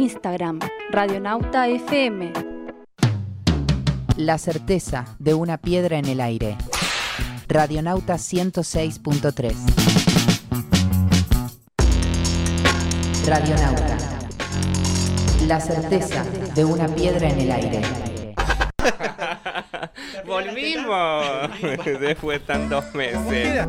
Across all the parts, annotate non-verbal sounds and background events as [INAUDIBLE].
Instagram, Radionauta FM. La certeza de una piedra en el aire. Radionauta 106.3. Radionauta. La certeza de una piedra en el aire. [LAUGHS] Volvimos [LAUGHS] después de tantos meses.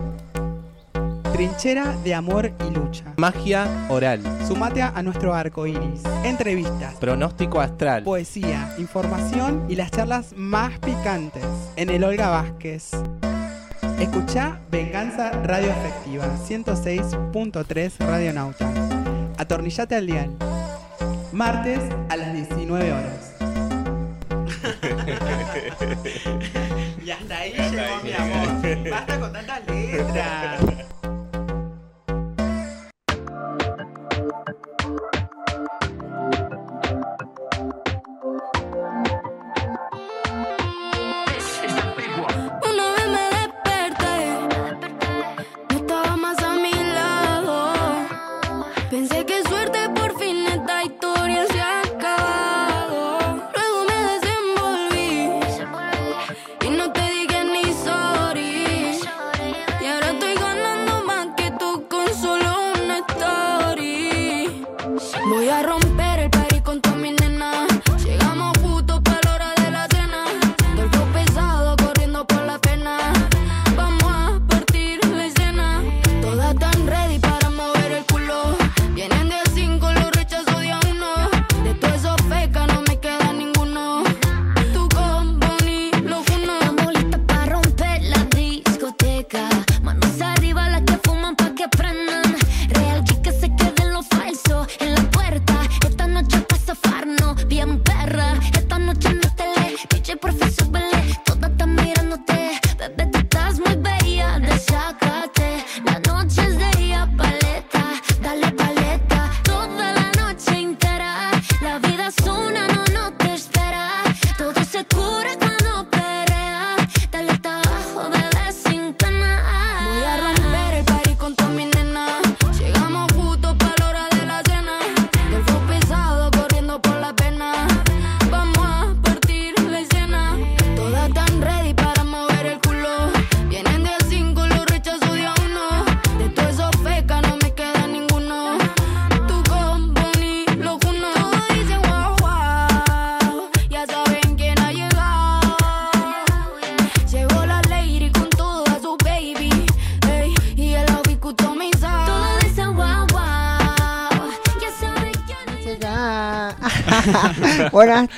Trinchera de amor y lucha. Magia oral. Sumate a nuestro arco iris. Entrevistas, Pronóstico astral. poesía, información y las charlas más picantes en el Olga Vázquez. Escucha Venganza Radio Efectiva 106.3 Radionauta. Atornillate al dial. Martes a las 19 horas. [LAUGHS] y hasta ahí llegó mi amor. Basta con tantas letras.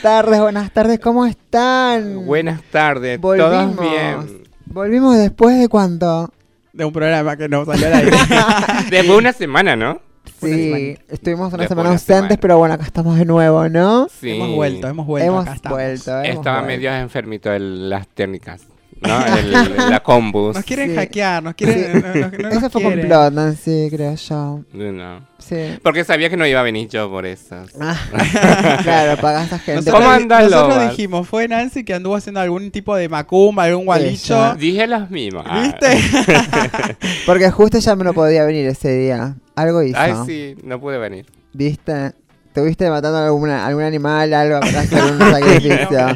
Tardes, buenas tardes, ¿cómo están? Buenas tardes, Volvimos. todos bien. Volvimos después de cuánto? De un programa que no salió al aire. Después [LAUGHS] de una semana, ¿no? Sí, estuvimos una Después semana una ausentes, semana. pero bueno, acá estamos de nuevo, ¿no? Sí. Hemos vuelto, hemos vuelto. hemos acá vuelto. hemos Estaba vuelto. medio enfermito de las técnicas, ¿no? [LAUGHS] El- la combus. Nos quieren Sí. hackear, nos quieren. Sí. no- no- no nos Eso fue quieren. complot, Nancy, creo yo. No. Sí. Porque sabía que no iba a venir yo por eso. Ah, [LAUGHS] claro, paga esta gente. ¿Cómo Nosotros, andás, nosotros Loba? dijimos, fue Nancy que anduvo haciendo algún tipo de macumba, algún gualicho. Ella. Dije las mismas. ¿Viste? [LAUGHS] Porque justo ya me no podía venir ese día. Algo hizo. Ay, sí, no pude venir. ¿Viste? Estuviste matando alguna, algún animal, algo para hacer un sacrificio.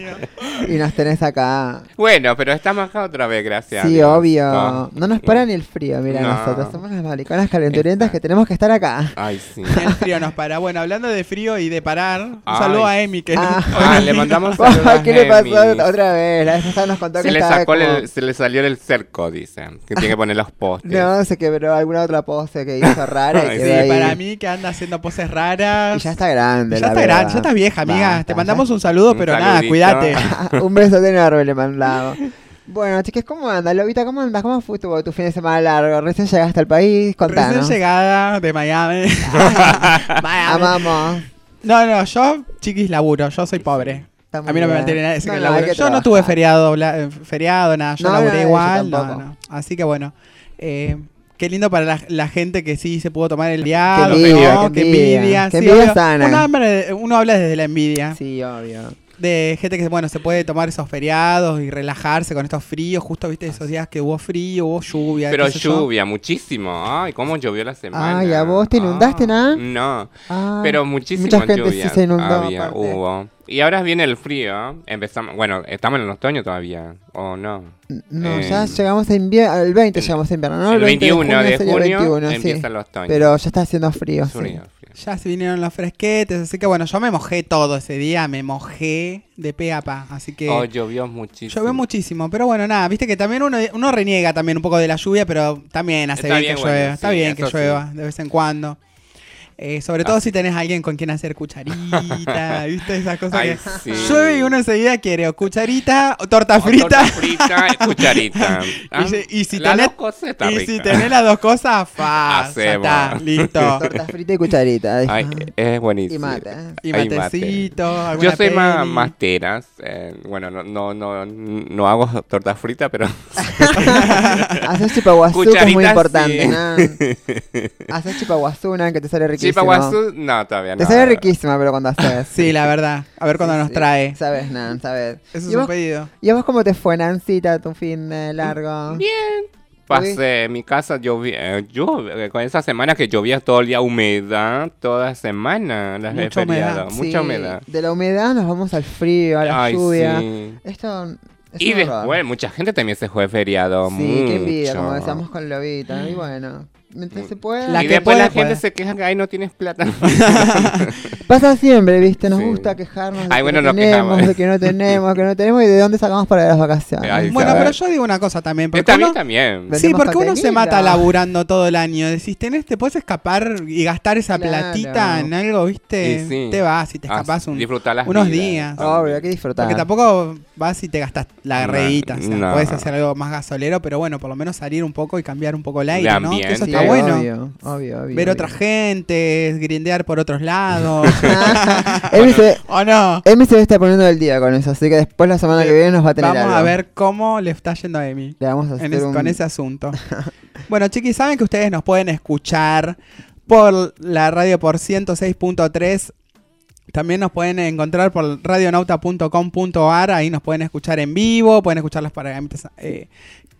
Y nos tenés acá. Bueno, pero estamos acá otra vez, gracias. Sí, Dios. obvio. No. No nos para ni el frío, mira, No. nosotros somos las mariconas calenturientas que tenemos que estar acá. Ay, sí. [LAUGHS] El frío nos para. Bueno, hablando de frío y de parar, un Ay. saludo a Emi que Ah. Ah, le mandamos [LAUGHS] saludos ¿Qué le pasó Emi. otra vez? La vez pasada nos contó Se que le, sacó como- el- se le salió el cerco, dicen. Que tiene que poner los postes. No, se quebró alguna otra pose que hizo rara y Sí, ahí. para mí que anda haciendo poses raras. Y ya está grande, Ya la está verdad. grande, ya está vieja, amiga. Basta, Te ya mandamos un saludo, Un pero nada, cuídate. [LAUGHS] [LAUGHS] un besote enorme le mandamos. Bueno, chicas, ¿cómo andas? Lobita, ¿cómo andas? ¿Cómo fue tu, tu fin de semana largo? Recién llegaste al país, Recién contanos. llegada de Miami. [LAUGHS] Miami. Amamos. No, no, yo, chiquis, laburo. Yo soy pobre. A mí no me mantiene nada ese No, que no, laburo. Yo no tuve feriado, bla- eh, feriado, nada. Yo No, laburé yo igual. Así que bueno. eh, qué lindo para la, la gente que sí se pudo tomar el envidia, ¿no? qué envidia. envidia. Qué sí, envidia sana. Uno, habla, uno habla desde la envidia. Sí, obvio. De gente que, bueno, se puede tomar esos feriados y relajarse con estos fríos. Justo, viste, esos días que hubo frío, hubo lluvia. Pero yo. lluvia, muchísimo. Ay, cómo llovió la semana. Ay, ¿a vos te inundaste, Ah, nada? No, Ah, pero muchísimo mucha gente lluvia sí se inundó, había, hubo. Y ahora viene el frío. Empezamos, bueno, estamos en el otoño todavía, ¿o no? No, Eh, ya llegamos a invierno, el 20 llegamos a invierno, ¿no? el 20 21 de sería junio, 21, sí. empieza el otoño. Pero ya está haciendo frío, sí. Frío, frío. Ya se vinieron los fresquetes, así que bueno, yo me mojé todo ese día, me mojé de pe a pa, así que Oh, llovió muchísimo. llovió muchísimo, pero bueno, nada, viste que también uno, uno reniega también un poco de la lluvia, pero también hace Está bien, bien, que bueno, llueva, está sí, bien que llueva de vez en cuando. Eh, sobre todo Ah. si tenés a alguien con quien hacer cucharita, [LAUGHS] viste esas cosas Ay, que sí. llueve y uno enseguida quiere o cucharita o torta O frita. torta frita, [LAUGHS] cucharita. Ah, Y si- y si las tenés- dos cosas está y rica. si tenés las dos cosas, [LAUGHS] fa, está, listo. Torta frita y cucharita. Ay, es y buenísimo. mate. Y Ay, mate. matecito, alguna Yo soy más, más teras. eh, bueno, no, no, no, no hago torta frita, pero Haces chipaguazú, que es muy Cucharita, importante, sí. ¿no? Haces chipaguazuna, que te sale riquísimo. No, todavía no. Te sale riquísima, pero cuando haces. [LAUGHS] Sí, la verdad. A ver cuándo Sí, nos sí. trae. Sabes, Nan, sabes. Eso ¿Y es un vos, pedido. ¿Y a vos cómo te fue, Nancita, tu fin de largo? Bien. Pasé en mi casa, llovía, yo, eh, con esa semana que llovía todo el día humedad, toda semana, las de Mucha humedad. feriado, Sí, mucha humedad. De la humedad nos vamos al frío, a la Ay, lluvia. sí. Esto es Y después, mucha gente también se fue feriado, Sí, qué envidia, como decíamos con Lobita. Y bueno, mientras se pueda. La y que después puede, la gente puede. se queja que, ay, no tienes plata. [LAUGHS] Pasa siempre, ¿viste? Nos Sí. gusta quejarnos de Ay, que bueno, no nos tenemos, quejamos. de que no tenemos, que no tenemos y de dónde sacamos para las vacaciones. Ay, Bueno, pero yo digo una cosa también. Porque uno, también. Sí, porque uno se mata laburando todo el año. Decís, tenés, te puedes escapar y gastar esa Claro. platita en algo, ¿viste? Y sí. Te vas y te Ah, escapas un, disfrutar las unos vidas. días. Obvio, hay que disfrutar. Porque tampoco vas y te gastas la No. O sea, no. puedes hacer algo más gasolero, pero bueno, por lo menos salir un poco y cambiar un poco el aire, ¿no? Que eso está Sí, bueno. Obvio, obvio, obvio. Ver obvio. otra gente, grindear por otros lados. [LAUGHS] Emi, [LAUGHS] se, ¿O no? Emi se está poniendo el día con eso, así que después la semana que viene nos va a tener Vamos algo. a ver cómo le está yendo a Emi. Le vamos a hacer en es- un... con ese asunto. [LAUGHS] bueno, chiquis, saben que ustedes nos pueden escuchar por la radio por 106.3. También nos pueden encontrar por radionauta.com.ar. Ahí nos pueden escuchar en vivo, pueden escuchar los parámetros eh,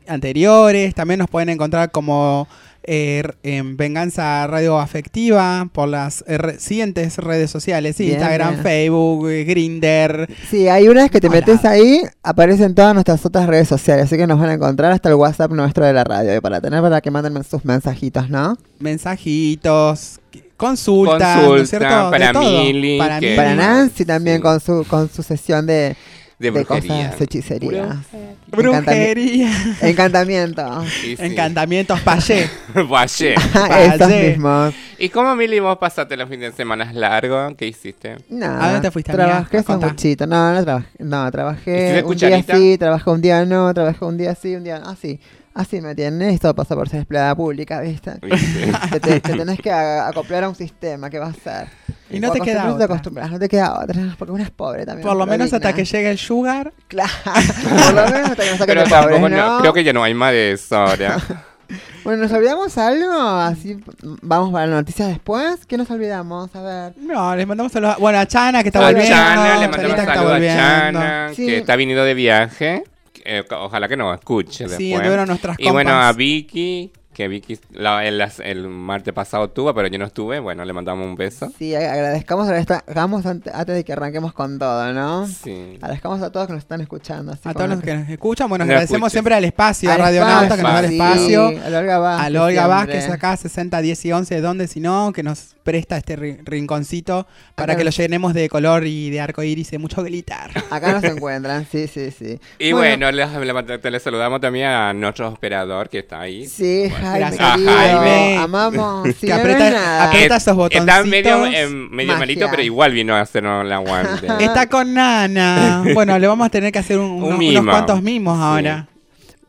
anteriores. También nos pueden encontrar como eh, en Venganza Radio Afectiva por las eh, siguientes redes sociales: Bien, Instagram, bien. Facebook, eh, Grinder. Sí, hay una vez que te Hola. metes ahí, aparecen todas nuestras otras redes sociales, así que nos van a encontrar hasta el WhatsApp nuestro de la radio, para tener para que manden sus mensajitos, ¿no? mensajitos, consultas, ¿no es cierto? Para. Mili, para que- Mili. Para Nancy también Sí. con su con su sesión de, De de brujería. cosas, hechicerías. Encantami- Brujería, Encantamiento. Sí. encantamientos, payé. [LAUGHS] Vaya. [LAUGHS] Esos Vale. mismos. ¿Y cómo, Mili, vos pasaste los fines de semana largos? ¿Qué hiciste? No, ¿A dónde te fuiste? Trabajé Contá. sanguchito. No, no trabajé. No, trabajé ¿Hiciste un día sí, trabajé un día no, trabajé un día sí, un día no. Así, así me tienen. Esto pasa por ser empleada pública, ¿viste? [LAUGHS] ¿Viste? que te, te tenés que acoplar a un sistema, ¿qué va a ser? Y no O te queda te otra. acostumbras, no te queda otra, porque uno es pobre también. Por lo menos hasta que llegue el sugar. Claro, por lo menos hasta que nos saquen Pero pobres, tampoco, ¿no? no, creo que ya no hay más de eso ahora. [LAUGHS] Bueno, ¿nos olvidamos algo? Así, vamos para las noticias después. ¿Qué nos olvidamos? A ver. No, les mandamos saludos. Bueno, a Chana que está a volviendo. Chana, le mandamos que saludos a volviendo. Chana, Sí. que está viniendo de viaje. Eh, ojalá que nos escuche Sí, después. nuestras y bueno, compas. a Vicky, que Vicky la- el, el martes pasado tuvo, pero yo no estuve. Bueno, le mandamos un beso. Sí, ag- agradezcamos, agradezcamos ante- antes de que arranquemos con todo, ¿no? Sí. Agradezcamos a todos que nos están escuchando. así A todos los lo que nos escuchan. Bueno, Nos agradecemos escuchen. siempre al espacio, a Al Radio Nauta que nos da el sí, espacio. A la Olga Vázquez. A Olga. Vázquez acá, 60, 10 y 11, ¿dónde si no? Que nos presta este ri- rinconcito para Acá que lo llenemos de color y de arco iris y mucho glitter. Acá nos [LAUGHS] encuentran, sí, sí, sí. Y bueno, le, le- te le saludamos también a nuestro operador que está ahí. Sí, Bueno. Jaime, Gracias, querido. Jaime. Amamos. [LAUGHS] Sí, Que no aprieta- nada. aprieta- esos Está medio, botoncitos. eh, medio Magia. malito, pero igual vino a hacernos el aguante. Está con Nana. [LAUGHS] Bueno, le vamos a tener que hacer un- Un unos, mimo. unos cuantos mimos Sí. ahora.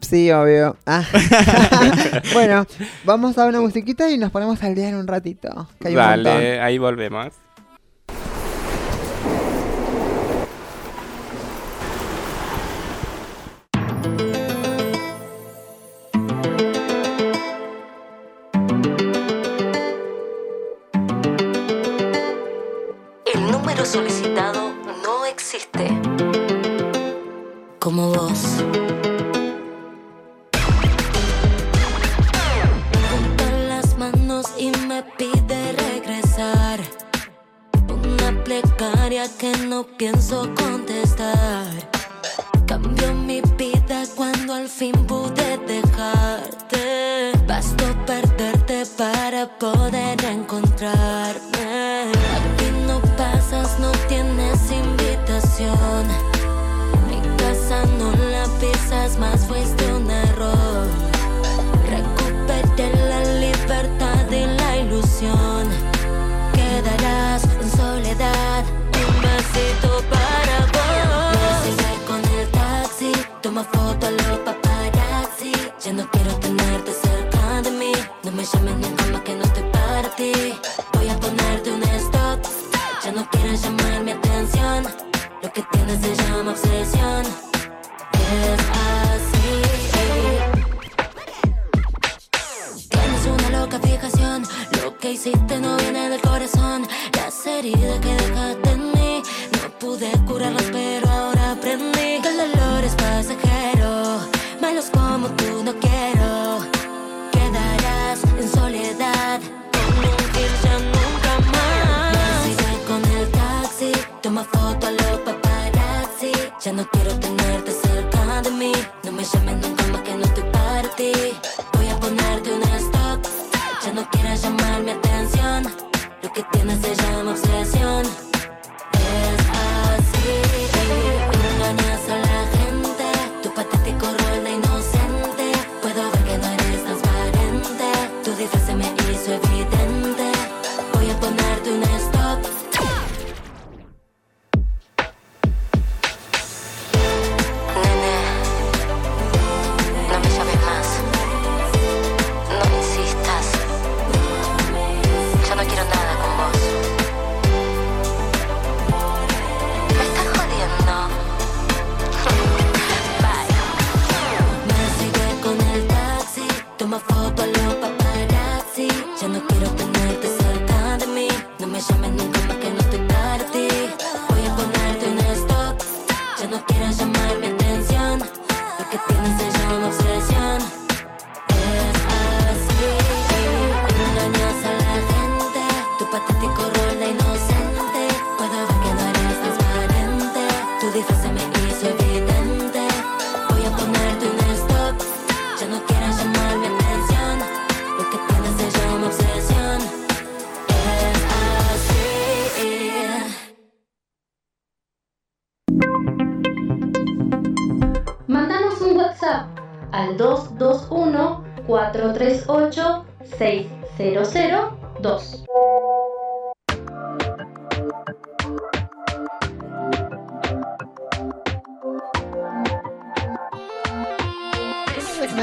Sí, obvio. Ah. [LAUGHS] bueno, vamos a una musiquita y nos ponemos al día en un ratito. Que hay un. Dale, ahí volvemos.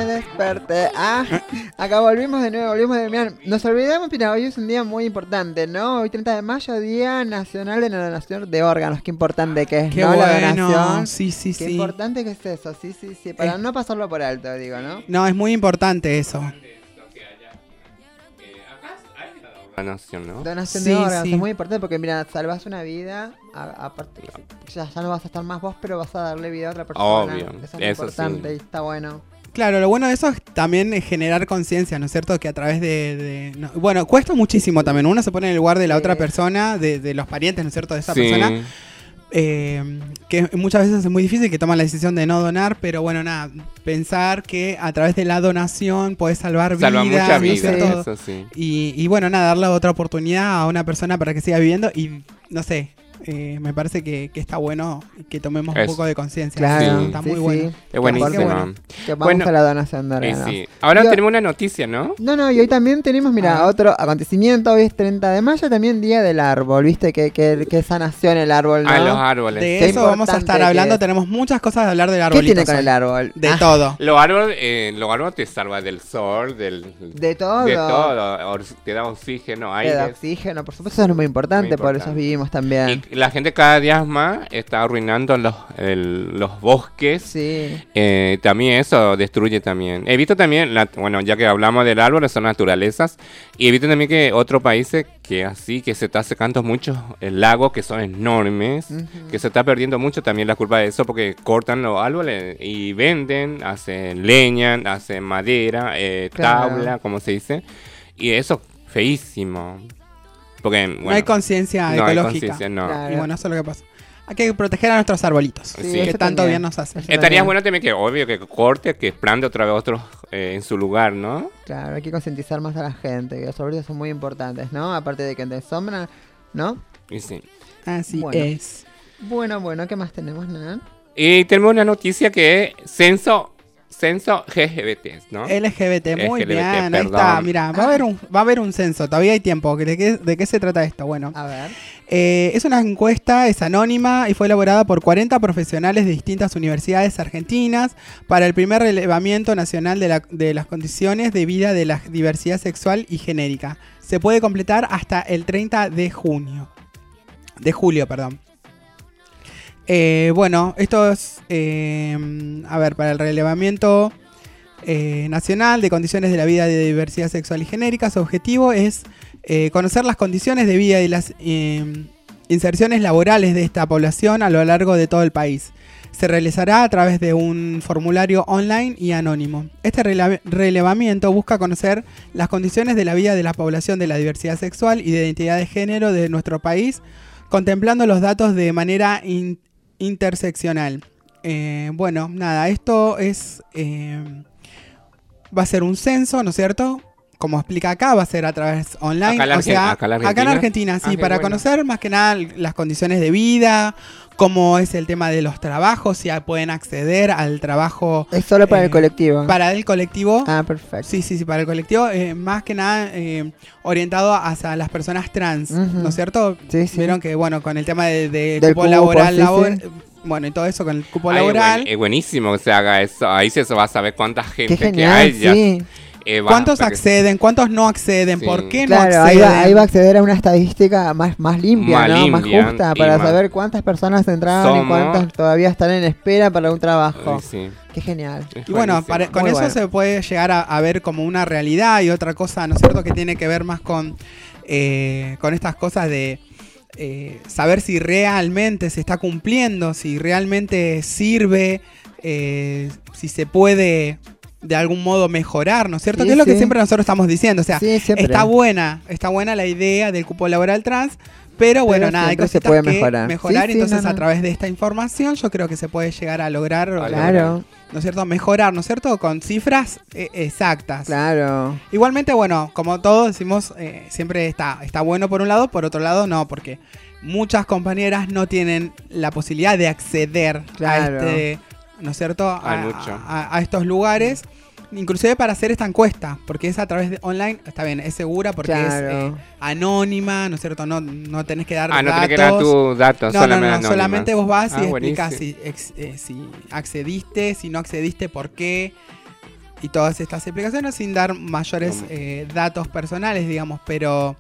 Me desperté. Ah, acá volvimos de nuevo, volvimos de mirar. Nos olvidamos, mira, hoy es un día muy importante, ¿no? Hoy 30 de mayo, Día Nacional de la Donación de Órganos. Qué importante que es, Qué ¿no? La bueno. donación. Sí, sí, Qué sí. importante que es eso, sí, sí, sí. Para Eh. no pasarlo por alto, digo, ¿no? No, es muy importante eso. Donación, ¿no? Donación Sí, de órganos sí. es muy importante porque, mira, salvas una vida. a- aparte, ya, ya no vas a estar más vos, pero vas a darle vida a otra persona. Obvio, Eso es eso importante sí. y está bueno. Claro, lo bueno de eso es también generar conciencia, ¿no es cierto? Que a través de... de- no- bueno, cuesta muchísimo también. Uno se pone en el lugar de la otra persona, de, de los parientes, ¿no es cierto? De esa Sí. persona. eh, que muchas veces es muy difícil que toman la decisión de no donar, pero bueno, nada, pensar que a través de la donación puedes salvar Salva vidas, mucha ¿no es vida, cierto? eso sí. Y, y bueno, nada, darle otra oportunidad a una persona para que siga viviendo y no sé, eh, me parece que, que está bueno que tomemos un poco de conciencia. Claro, Sí. Está sí, muy sí. bueno. Es buenísimo. Qué bueno. Que vamos Bueno, a la donación de Y órganos. sí. Ahora tenemos una noticia, ¿no? No, no, y hoy también tenemos, mira, Ah. otro acontecimiento. Hoy es 30 de mayo, también Día del Árbol. ¿Viste? Que, que, que sanación el árbol, ¿no? A los árboles. De Qué eso vamos a importante estar hablando, tenemos muchas cosas de hablar del ¿Qué arbolito. tiene con el árbol? De Ah, todo. [LAUGHS] Los árboles, eh, los árboles te salvan del sol, del... De todo. De todo. or- te da oxígeno, Te da aire. oxígeno, por supuesto, eso es muy importante, Muy por eso importante. vivimos también. Y la gente cada día más está arruinando los, el- los bosques. Sí. Eh, también eso destruye también. He visto también, la- bueno, ya que hablamos del árbol, son naturalezas. Y he visto también que otros países que así, que se está secando mucho el lago, que son enormes, que se está perdiendo mucho también la culpa de eso, porque cortan los árboles y venden, hacen leña, hacen madera, eh, Claro. tabla, como se dice. Y eso, feísimo. Porque, bueno, no hay conciencia no hay ecológica. conciencia, no. Claro. Y bueno, eso es lo que pasa. Hay que proteger a nuestros arbolitos, Sí, que tanto también. bien nos hacen. Eso Estaría bueno también que, obvio, que corte, que plante otra vez otros eh, en su lugar, ¿no? Claro, hay que concientizar más a la gente, que los arbolitos son muy importantes, ¿no? Aparte de que te sombran, ¿no? Y sí. Así Bueno. es. Bueno, bueno, ¿qué más tenemos, Nan? Y tenemos una noticia que es censo, censo LGBT, ¿no? LGBT, muy LGBT, bien. Ahí está, mira, va a haber un, va a haber un censo, todavía hay tiempo. ¿De qué, de qué se trata esto? Bueno, A ver. eh, es una encuesta, es anónima y fue elaborada por 40 profesionales de distintas universidades argentinas para el primer relevamiento nacional de, la- de las condiciones de vida de la diversidad sexual y genérica. Se puede completar hasta el 30 de junio. De julio, perdón. Eh, bueno, esto es, eh, a ver, para el relevamiento eh, nacional de condiciones de la vida de diversidad sexual y genérica, su objetivo es conocer las condiciones de vida y las inserciones laborales de esta población a lo largo de todo el país. Se realizará a través de un formulario online y anónimo. Este rele- relevamiento busca conocer las condiciones de la vida de la población de la diversidad sexual y de identidad de género de nuestro país, contemplando los datos de manera in- interseccional. Eh, bueno, nada, esto es... eh, va a ser un censo, ¿no es cierto? Como explica acá, va a ser a través online. Acá o sea, acá en la acá en Argentina. Sí, Ah, para bueno. conocer más que nada las condiciones de vida, cómo es el tema de los trabajos, si pueden acceder al trabajo Es solo para Eh, el colectivo. para el colectivo. Ah, perfecto. Sí, sí, sí, para el colectivo, eh, más que nada eh, orientado hacia las personas trans. ¿no es cierto? Sí, sí. Vieron que, bueno, con el tema de, de Del cupo cupo, laboral, sí, labor- sí. bueno, y todo eso con el cupo Ay, laboral. buen- es buenísimo que se haga eso. Ahí se va a saber cuánta gente Qué que genial, hay. ya, sí. Eh, ¿Cuántos acceden? ¿Cuántos no acceden? Sí. ¿Por qué no Claro, acceden? ahí va, ahí va a acceder a una estadística más, más limpia, Más ¿no? más justa, para más- saber cuántas personas entraron y cuántas todavía están en espera para un trabajo. Ay, sí, Qué genial. es Y bueno, para- con Muy eso bueno. se puede llegar a, a ver como una realidad y otra cosa, ¿no es cierto?, que tiene que ver más con, eh, con estas cosas de eh, saber si realmente se está cumpliendo, si realmente sirve, eh, si se puede de algún modo mejorar, ¿no es cierto? Sí, que es lo que siempre nosotros estamos diciendo, o sea, sí, está buena, está buena la idea del cupo laboral trans, pero bueno, Pero nada, hay siempre se puede que mejorar. mejorar, Sí, sí, entonces no, a no. través de esta información yo creo que se puede llegar a lograr, Claro, ¿no es cierto? Mejorar, ¿no es cierto? Con cifras eh, exactas. claro. Igualmente, bueno, como todos decimos, eh, siempre está, está bueno por un lado, por otro lado no, porque muchas compañeras no tienen la posibilidad de acceder Claro. a este, ¿no es cierto? A, estos lugares. Inclusive para hacer esta encuesta, porque es a través de online, está bien, es segura porque Claro. es eh, anónima, ¿no es cierto? No, no tenés que dar Ah, no datos. tenés que dar tus datos, No, no, solamente no, solamente vos vas y Ah, explicas buenísimo. si, ex- eh, si accediste, si no accediste, por qué, y todas estas explicaciones sin dar mayores eh, datos personales, digamos, pero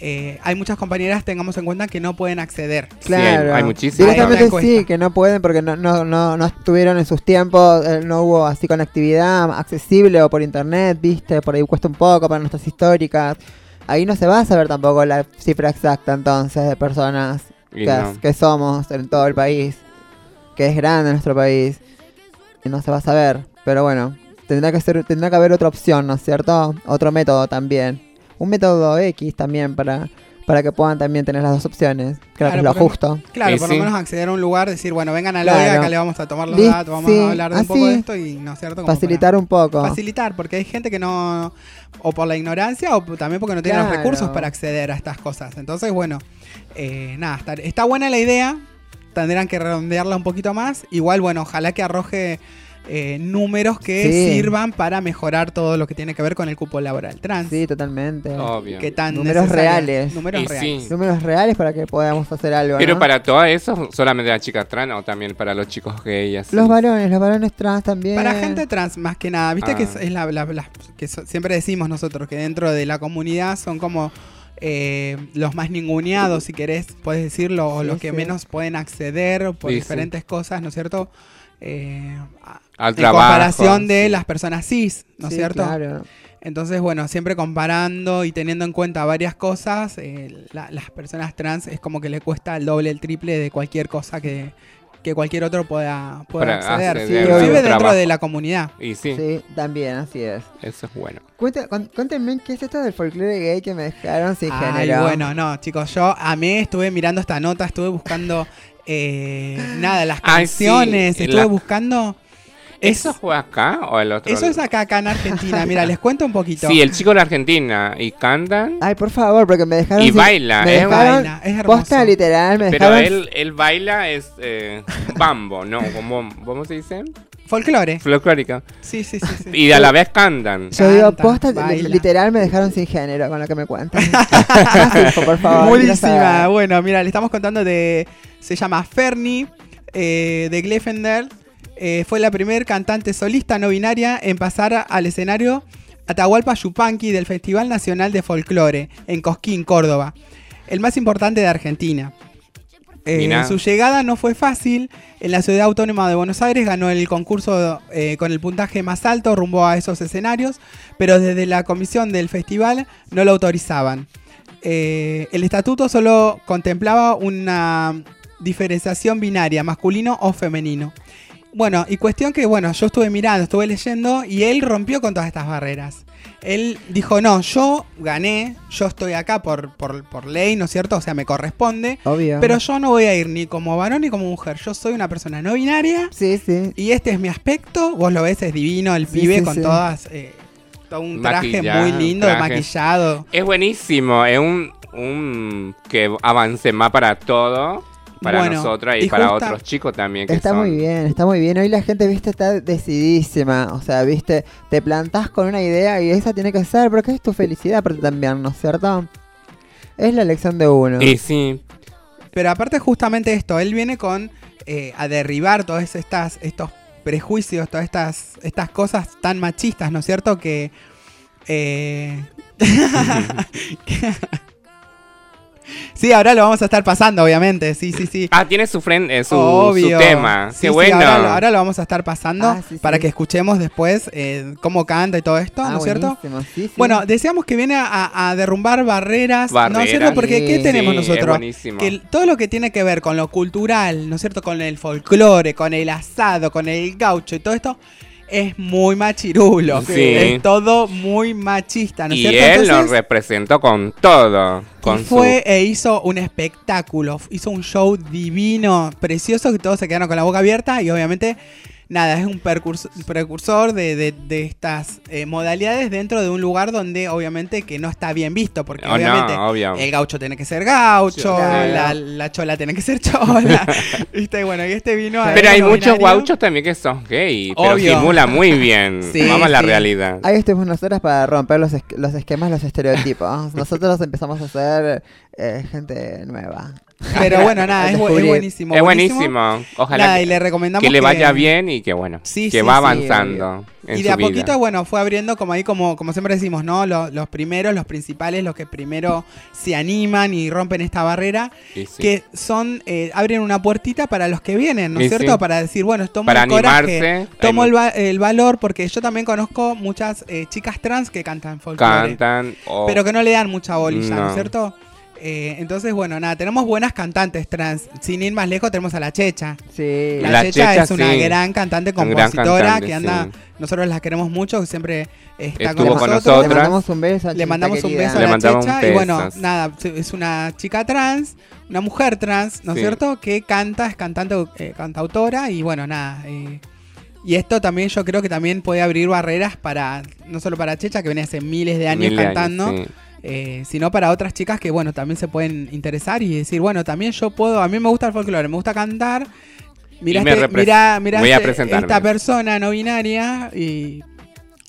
eh, hay muchas compañeras, tengamos en cuenta, que no pueden acceder. Sí, hay- Claro. hay muchísimas. Directamente sí, que no pueden porque no, no, no, no estuvieron en sus tiempos, eh, no hubo así conectividad accesible o por internet, viste, por ahí cuesta un poco para nuestras históricas. Ahí no se va a saber tampoco la cifra exacta entonces de personas Y que, no. que somos en todo el país, que es grande nuestro país, y no se va a saber. Pero bueno, tendrá que ser, tendrá que haber otra opción, ¿no es cierto? Otro método también. Un método X también para, para que puedan también tener las dos opciones. Creo Claro, que es lo porque- justo. Claro, por sí. lo menos acceder a un lugar, decir, bueno, vengan a la Claro. OEA, acá le vamos a tomar los datos, vamos sí, a hablar de un poco de esto y, ¿no es cierto? Como Facilitar un poco. facilitar, porque hay gente que no, o por la ignorancia, o también porque no tiene los Claro. recursos para acceder a estas cosas. Entonces, bueno, eh, nada, está, está buena la idea, tendrán que redondearla un poquito más. Igual, bueno, ojalá que arroje eh, números que Sí. sirvan para mejorar todo lo que tiene que ver con el cupo laboral trans. Sí, totalmente. Obvio. que tan Números reales. Números Y reales. sí. Números reales para que podamos hacer algo. Pero ¿no? para todo eso, solamente las chicas trans o también para los chicos gays. Los varones, los varones trans también. Para gente trans, más que nada. Viste Ah. que es, es la, la- la- que so- siempre decimos nosotros que dentro de la comunidad son como eh, los más ninguneados, si querés, puedes decirlo, o Sí, los que sí. menos pueden acceder por Sí, sí. diferentes cosas, ¿no es cierto? Eh, Al en trabajo. comparación de sí. las personas cis, ¿no es Sí, cierto? Claro. Entonces, bueno, siempre comparando y teniendo en cuenta varias cosas, eh, la- las personas trans es como que le cuesta el doble, el triple de cualquier cosa que, que cualquier otro pueda, pueda acceder. acceder Sí, inclusive dentro trabajo. de la comunidad. Y sí, Sí, también, así es. eso es bueno. Cuenta- Cuéntenme qué es esto del folclore gay que me dejaron sin Ay, género. bueno, no, chicos, yo a mí estuve mirando esta nota, estuve buscando, eh, [GASPS] nada, las Ay, sí, canciones, estuve la- buscando... ¿Eso fue acá o el otro? Eso es acá, acá en Argentina. Mira, les cuento un poquito. Sí, el chico de Argentina. Y cantan. Ay, por favor, porque me dejaron Y sin- baila, Me es dejaron baila, es hermoso. posta literal, me Pero dejaron... él, él baila es eh, bambo, ¿no? Como, ¿Cómo se dice? Folclore. Folclórica. Sí, sí, sí. sí. Y a la vez cantan. Yo digo, Canta, posta, baila. literal me dejaron sin género con lo que me cuentan. [LAUGHS] Info, por favor. quiero Buenísima. Bueno, mira, le estamos contando de. Se llama Fernie, eh, de Gleffender. Eh, fue la primer cantante solista no binaria en pasar al escenario Atahualpa Yupanqui del Festival Nacional de Folclore en Cosquín, Córdoba. El más importante de Argentina. Eh, su llegada no fue fácil. En la ciudad autónoma de Buenos Aires ganó el concurso eh, con el puntaje más alto rumbo a esos escenarios, pero desde la comisión del festival no lo autorizaban. Eh, el estatuto solo contemplaba una diferenciación binaria, masculino o femenino. Bueno, y cuestión que, bueno, yo estuve mirando, estuve leyendo y él rompió con todas estas barreras. Él dijo, no, yo gané, yo estoy acá por, por, por ley, ¿no es cierto? O sea, me corresponde. Obvio. Pero yo no voy a ir ni como varón ni como mujer. Yo soy una persona no binaria Sí, sí. y este es mi aspecto. Vos lo ves, es divino, el Sí, pibe sí, con sí. todas... eh, todo un traje Maquillado, muy lindo, traje. maquillado. Es buenísimo. Es un, un que avance más para todo. Para Bueno, nosotras y, y para justa- otros chicos también. Que Está son- muy bien, está muy bien. Hoy la gente, viste, está decidísima. O sea, viste, te plantás con una idea y esa tiene que ser, porque es tu felicidad aparte también, ¿no es cierto? Es la elección de uno. Y sí. Pero aparte justamente esto, él viene con eh, a derribar todas estas estos prejuicios, todas estas estas cosas tan machistas, ¿no es cierto? Que eh, [LAUGHS] Sí, ahora lo vamos a estar pasando, obviamente. Sí, sí, sí. Ah, tiene su, friend, eh, su, su tema. Sí, Qué sí, bueno. ahora, lo- ahora lo vamos a estar pasando Ah, sí, para sí. que escuchemos después eh, cómo canta y todo esto, Ah, ¿no es cierto? buenísimo, sí, sí. Bueno, decíamos que viene a, a derrumbar barreras, ¿no es Barreras, cierto? Porque sí. ¿qué tenemos Sí, es nosotros? buenísimo. Que todo lo que tiene que ver con lo cultural, ¿no es cierto? Con el folclore, con el asado, con el gaucho y todo esto, es muy machirulo. Sí. Es todo muy machista, ¿no y cierto? él lo representó con todo. Con fue e hizo un espectáculo, hizo un show divino, precioso, que todos se quedaron con la boca abierta y obviamente, nada, es un precursor de, de- de estas eh, modalidades dentro de un lugar donde obviamente que no está bien visto, porque. Oh, obviamente no, obvio. el gaucho tiene que ser gaucho, la, la chola tiene que ser chola, [LAUGHS] ¿viste? Bueno, y este vino a... Pero hay muchos gauchos también que son gay, pero simula muy bien. [LAUGHS] Sí, Vamos a la realidad. Ahí estuvimos nosotras para romper los, es- los esquemas, los estereotipos. [LAUGHS] Nosotros empezamos a ser eh, gente nueva. Pero bueno, nada, es, bu- es descubrir. buenísimo. Es buenísimo. Ojalá Nada, que, y le recomendamos que le vaya bien y que bueno, Sí, que sí, va sí, avanzando en y su de a vida. poquito, bueno, fue abriendo como ahí, como, como siempre decimos, ¿no? Los, los primeros, los principales, los que primero se animan y rompen esta barrera, que son, eh, abren una puertita para los que vienen, ¿no es cierto? sí. Para decir, bueno, tomo Para el coraje, animarse, tomo hay el, va- el valor, porque yo también conozco muchas eh, chicas trans que cantan folclore, Cantan pero que no le dan mucha bolilla, ¿no, No. es cierto? Eh, entonces, bueno, nada, tenemos buenas cantantes trans. Sin ir más lejos, tenemos a la Checha. Sí. La, La Checha, Checha, es una sí. gran cantante, gran compositora, cantante, que anda, sí. nosotros la queremos mucho, que siempre está Estuvo con con nosotros. Le mandamos un beso. a Le mandamos un beso a Le la mandamos Checha. un Y bueno, nada, es una chica trans, una mujer trans, ¿no es Sí. cierto? Que canta, es cantante, eh, cantautora y bueno, nada. eh, y esto también yo creo que también puede abrir barreras para, no solo para Checha, que viene hace miles de años Mil años, cantando, sí. Eh, sino para otras chicas que, bueno, también se pueden interesar y decir, bueno, también yo puedo, a mí me gusta el folclore, me gusta cantar. Me este- repres- mira, mira voy a este- esta persona no binaria y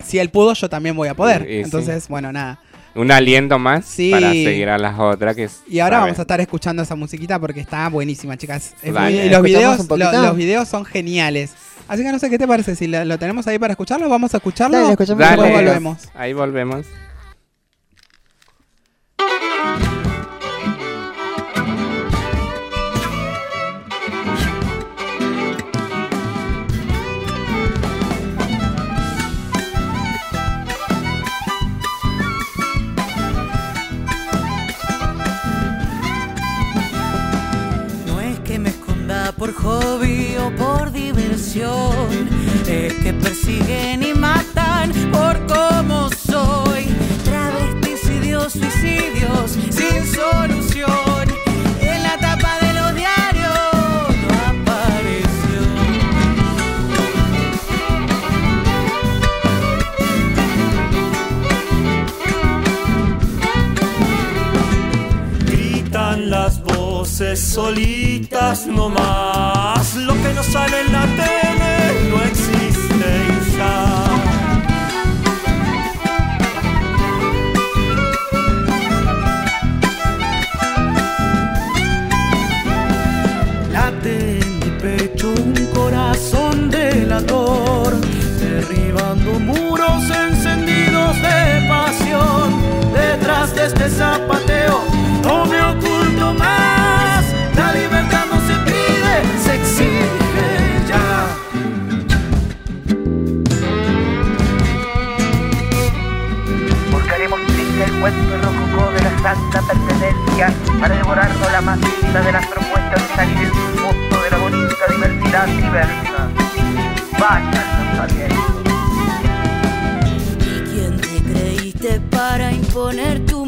si él pudo, yo también voy a poder. Y- y sí. Entonces, bueno, nada. Un aliento más Sí. para seguir a las otras que Y ahora vamos a estar escuchando esa musiquita porque está buenísima, chicas. Es Dale. muy- y los ¿Escuchamos videos, lo- los videos son geniales. Así que no sé qué te parece, si lo, lo tenemos ahí para escucharlo, vamos a escucharlo. Dale, escuchamos y Dale. después volvemos. Ahí volvemos. Es que persiguen y matan por cómo soy. Travesticidios, suicidios sin solución. En la tapa de los diarios apareció. Gritan las voces solitas no más. Sale en la tele no existe ya. Late en mi pecho un corazón delator, derribando muros encendidos de pasión. Detrás de este zapateo no me oculto más. Cuento rococó de la santa pertenencia para devorarnos la más linda de las propuestas de salir en su mundo de la bonita diversidad diversa. Vayan los alientos. ¿Y quién te creíste para imponer tu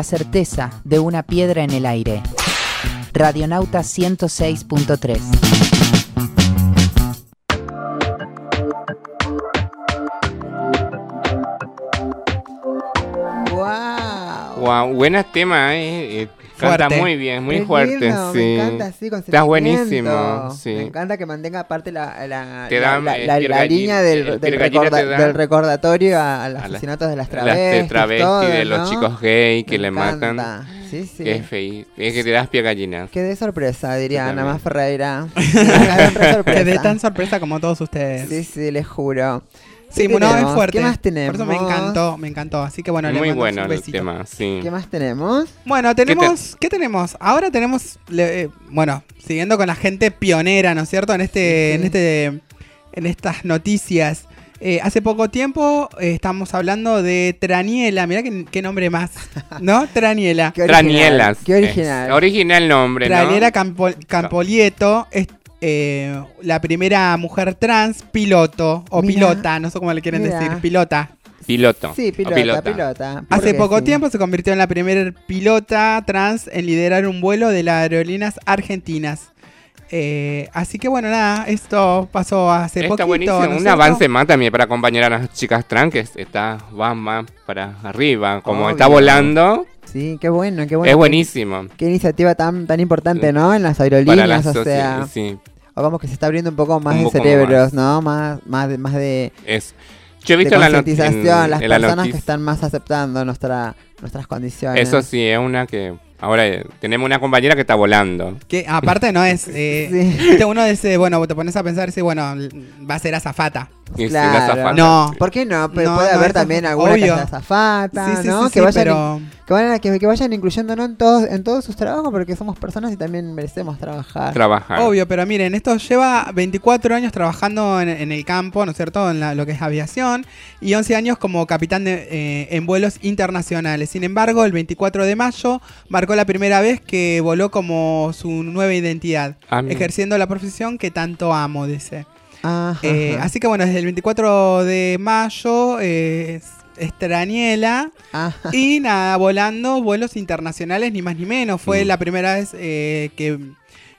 La certeza de una piedra en el aire. Radionauta 106.3. ¡Wow! Wow, buenos temas, eh. eh, Canta Fuerte. muy bien, muy Qué fuerte, lindo, sí. Me encanta así, con Está sentimiento. buenísimo, sí. Me encanta que mantenga aparte la, la, Te la- la- eh, la- piel la gallina, línea el del, del, piel gallina recorda- te da del recordatorio a, a los a la- asesinatos de las Las travestis. de travesti, todo, de los ¿no? chicos gay que Me le encanta. matan. Sí, sí. Que es fei- Es que te das pie gallina. Qué de sorpresa, diría Ana. Más Ferreira. [LAUGHS] Quedé. Quedé tan sorpresa como todos ustedes. Sí, sí, les juro. Sí, ¿Qué bueno, es fuerte. ¿Qué más tenemos? Por eso me encantó, me encantó. Así que bueno, le Muy mandamos bueno un el besito. tema, sí. ¿Qué más tenemos? Bueno, tenemos, ¿qué tenemos? Ahora tenemos, le- eh, bueno, siguiendo con la gente pionera, ¿no es cierto? En este, en este, en estas noticias. Eh, hace poco tiempo eh, estamos hablando de Traniela, mirá qué, qué nombre más, ¿no? [LAUGHS] Traniela. Qué original, Tranielas. Qué original. Es original nombre, ¿no? Traniela Campo- Campolieto es eh, la primera mujer trans piloto, o pilota, no sé cómo le quieren decir, pilota. Piloto. Sí, pilota, pilota. pilota. Hace poco sí. tiempo se convirtió en la primera pilota trans en liderar un vuelo de las aerolíneas argentinas. Eh, así que bueno, nada, esto pasó hace Está poquito. buenísimo, ¿no es un cierto? avance más también para acompañar a las chicas trans, que está, va más para arriba, como Obvio. está volando, Sí, qué bueno, qué bueno. es buenísimo. Qué iniciativa tan, tan importante, ¿no? En las Para la aerolíneas, o sea. sí, O como que se está abriendo un poco más Un de poco cerebros, más. ¿no? Más, más, de, más de, es. Yo he de visto la en- las en la personas que están más aceptando nuestra, nuestras condiciones. Eso sí, es una que... Ahora eh, tenemos una compañera que está volando. Que aparte no es. [LAUGHS] eh, Sí. Uno dice, bueno, te pones a pensar, dice, bueno, va a ser azafata. Claro. la azafata- No. ¿Por qué no? Pero No, puede no, haber eso también alguna que obvio. sea azafata, Sí, sí, ¿no? sí, que, sí, vayan, pero. que, vayan, que, que vayan ¿no? en, todos, en todos sus trabajos porque somos personas y también merecemos trabajar. trabajar. Obvio, pero miren, esto lleva 24 años trabajando en, en el campo, ¿no es cierto? En la- lo que es aviación y 11 años como capitán de, eh, en vuelos internacionales. Sin embargo, el 24 de mayo marcó la primera vez que voló como su nueva identidad, Ah, mira. ejerciendo la profesión que tanto amo, dice. Ajá, Eh, ajá. así que bueno, desde el 24 de mayo eh, es, es Traniela. Ajá. Y nada, volando vuelos internacionales, ni más ni menos. Fue Mm. la primera vez eh, que,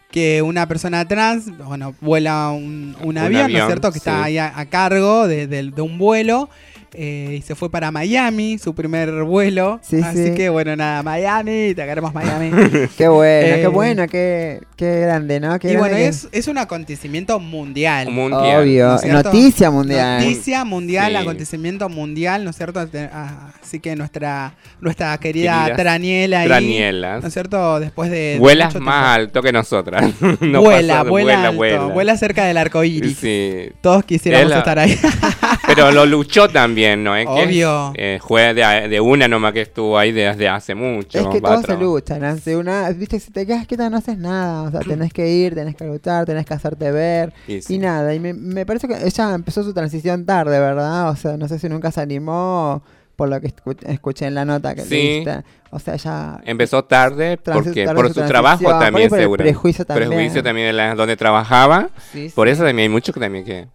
que una persona trans, bueno, vuela un, un avión, ¿no es cierto? Que sí. está ahí a, a cargo de, de- de un vuelo. Eh, y se fue para Miami, su primer vuelo. Sí, Así sí. que bueno, nada, Miami, te queremos Miami. [LAUGHS] Qué bueno, Eh, qué bueno, qué, qué grande, ¿no? Qué y bueno, que- es, es un acontecimiento mundial. Mundial. Obvio, noticia mundial. Noticia mundial, Sí. acontecimiento mundial, ¿no es cierto? Ah, Así que nuestra, nuestra querida Queridas Traniela ahí, Tranielas. ¿no es cierto? Después de... de Vuelas mucho más alto que nosotras. [LAUGHS] No vuela, de- vuela, alto, vuela. vuela cerca del arco iris. Sí. Todos quisiéramos Es la- estar ahí. [LAUGHS] Pero lo luchó también, ¿no? Que Obvio. eh, fue de, de una nomás que estuvo ahí desde hace mucho. Es que todos se hace una, viste, si te quedas quieta no haces nada, o sea, tenés que ir, tenés que luchar, tenés que hacerte ver Y sí. y nada, y me, me parece que ella empezó su transición tarde, ¿verdad? O sea, no sé si nunca se animó por lo que escu- escuché en la nota que Sí. leíste, o sea, ella Empezó tarde porque tarde por su su trabajo también, por el seguro. prejuicio también. Prejuicio también la- donde trabajaba. Sí, Por sí. eso también hay muchos que también que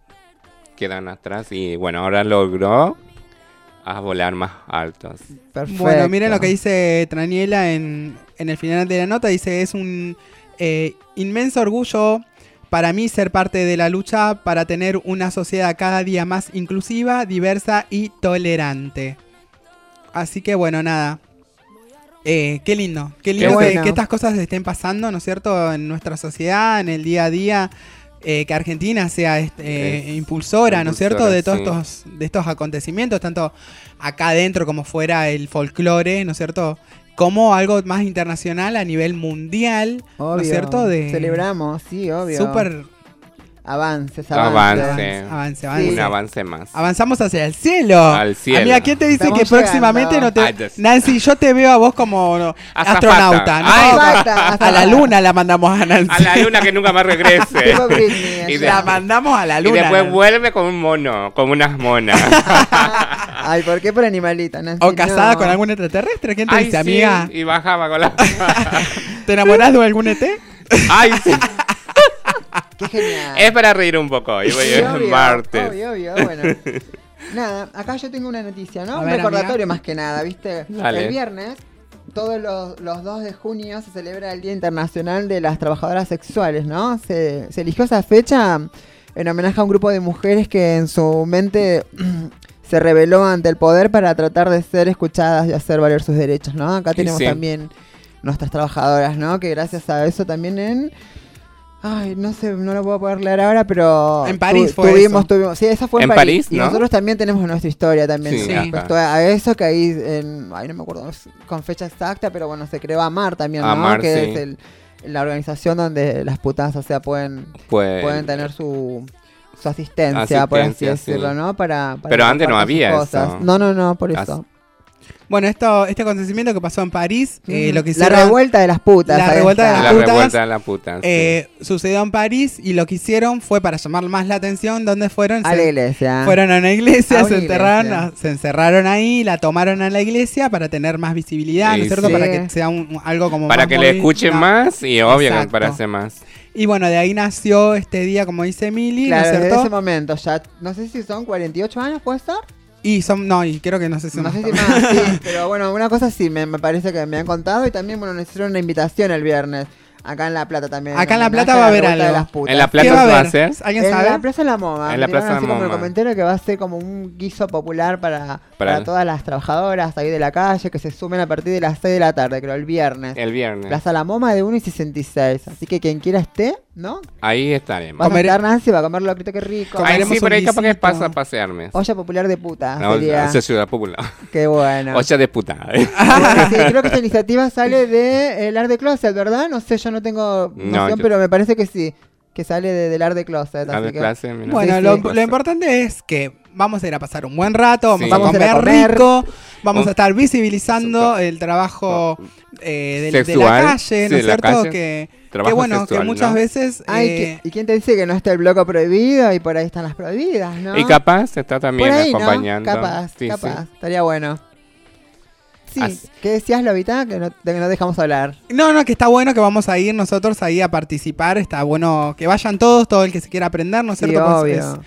quedan atrás y bueno, ahora logró a volar más altos. Perfecto. Bueno, miren lo que dice Traniela en, en el final de la nota. Dice, es un eh, inmenso orgullo para mí ser parte de la lucha para tener una sociedad cada día más inclusiva, diversa y tolerante. Así que bueno, nada. Eh, qué lindo, qué lindo bueno. que estas cosas estén pasando, ¿no es cierto?, en nuestra sociedad, en el día a día. Eh, que Argentina sea este, eh, impulsora, ¿no es cierto?, de todos estos, de estos acontecimientos, tanto acá adentro como fuera el folclore, ¿no es cierto?, como algo más internacional a nivel mundial, ¿no es cierto?, de celebramos, sí, obvio. súper avances, Avance. avances. avance, avance. Un avance más. Avanzamos hacia el cielo. Al cielo. Amiga, ¿quién te dice Estamos que próximamente llegando. no te... Nancy, yo te veo a vos como no, astronauta. ¿no? Azafata, a la luna la mandamos a Nancy. A la luna que nunca más regrese. Y de- La mandamos a la y luna. después vuelve como un mono, como unas monas. [LAUGHS] Ay, ¿por qué por animalita? Nancy? O casada No. con algún extraterrestre. ¿Quién te Ay, dice, sí, amiga? Y bajaba con la. [LAUGHS] ¿Te enamorás de algún ET? Ay, sí. Qué genial. Es para reír un poco. Hoy Sí, es obvio, martes. Obvio, obvio, bueno. [LAUGHS] Nada, acá yo tengo una noticia, ¿no? A Un ver, recordatorio amiga. más que nada, ¿viste? Dale. El viernes, todos los, los 2 de junio se celebra el Día Internacional de las Trabajadoras Sexuales, ¿no? Se, se eligió esa fecha en homenaje a un grupo de mujeres que en su mente [CLEARS THROAT] se rebeló ante el poder para tratar de ser escuchadas y hacer valer sus derechos, ¿no? Acá tenemos sí. también nuestras trabajadoras, ¿no? Que gracias a eso también en... Ay, no sé, no lo puedo poder leer ahora, pero... En París tu- fue tuvimos, eso. tuvimos, sí, esa fue en, En París. París, Y ¿no? nosotros también tenemos nuestra historia también Sí, respecto a a eso, que ahí, en, ay, no me acuerdo con fecha exacta, pero bueno, se creó AMAR también, ¿no? AMAR, que sí. es el- la organización donde las putas, o sea, pueden, Pues, pueden tener su, su asistencia, por así sí. decirlo, ¿no? Para, para Pero antes no había cosas. eso. No, no, no, por As- eso. Bueno, esto, este acontecimiento que pasó en París, eh, lo que la revuelta de las putas. La revuelta de las la putas, revuelta de la puta. sí. eh, sucedió en París y lo que hicieron fue para llamar más la atención, ¿dónde fueron? A Se- la iglesia. Fueron a una iglesia, A una se, enterraron, iglesia. se encerraron ahí, la tomaron a la iglesia para tener más visibilidad, ¿no es cierto? sí. Para que sea un- algo como para más que le escuchen no. más y obvio que para hacer más. Y bueno, de ahí nació este día, como dice Mili, ¿no Claro, desde ese momento ya, no sé si son 48 años, ¿puede ser? Y son, no, y creo que no sé si No más sé si más, sí, [LAUGHS] pero bueno, una cosa sí, me, me parece que me han contado y también, bueno, nos hicieron una invitación el viernes, acá en La Plata también. Acá en La Plata va a haber revuelta de algo. las putas. En La ¿Qué Plata va va a haber? hacer. ¿Alguien En sabe? la Plaza de la MoMA. En la Plaza de así como MoMA. el comentario que va a ser como un guiso popular para, para, Para- todas las trabajadoras ahí de la calle que se sumen a partir de las 6 de la tarde, creo, el viernes. El viernes. Plaza La MoMA de 1 y 66. Así que quien quiera esté, ¿no? Ahí estaremos. Va a Comer- estar Nancy, va a comer locrito que rico. Ay, sí, por ahí capaz que pasa a pasearme. Olla popular de puta. La sería. olla- ciudad popular. Qué bueno. [LAUGHS] Olla de puta. Sí, creo que esta iniciativa sale de el Art de Closet, ¿verdad? No sé, yo no tengo No, noción, yo- pero me parece que sí. Que sale de- del Art de Closet. Así que- clase, mira. Bueno, Sí, lo, sí. lo importante es que vamos a ir a pasar un buen rato, vamos Sí. a Vamos comer, a comer. rico, vamos Un- a estar visibilizando el trabajo eh, de, de Sexual, la calle, sí, ¿no es cierto? calle. Que, que bueno, sexual, que muchas ¿no? veces... Ay, eh, ¿qui- ¿y quién te dice que no está el bloco prohibido? Y por ahí están las prohibidas, ¿no? Y capaz está también por ahí, ¿no? acompañando. Capaz, Sí, sí. capaz. Estaría bueno. Sí, ¿qué decías, Lobita? Que no, de que no dejamos hablar. No, no, que está bueno que vamos a ir nosotros ahí a participar. Está bueno que vayan todos, todo el que se quiera aprender, ¿no es Sí, cierto? Pues obvio. es,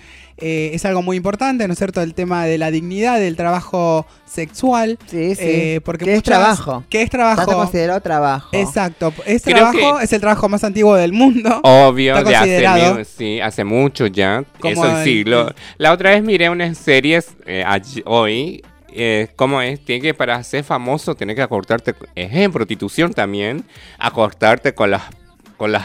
eh, es algo muy importante, ¿no es cierto? El tema de la dignidad del trabajo sexual. Sí, sí. Eh, porque ¿Qué es trabajo? ¿Qué es Está trabajo? considerado trabajo. Exacto. Es Creo trabajo, que- es el trabajo más antiguo del mundo. Obvio, Está de hace, sí, hace mucho ya, Como eso el el- siglo. el- La otra vez miré unas series eh, allí- hoy, eh, cómo es, tiene que para ser famoso tener que acortarte, es en prostitución también, acortarte con las, con las,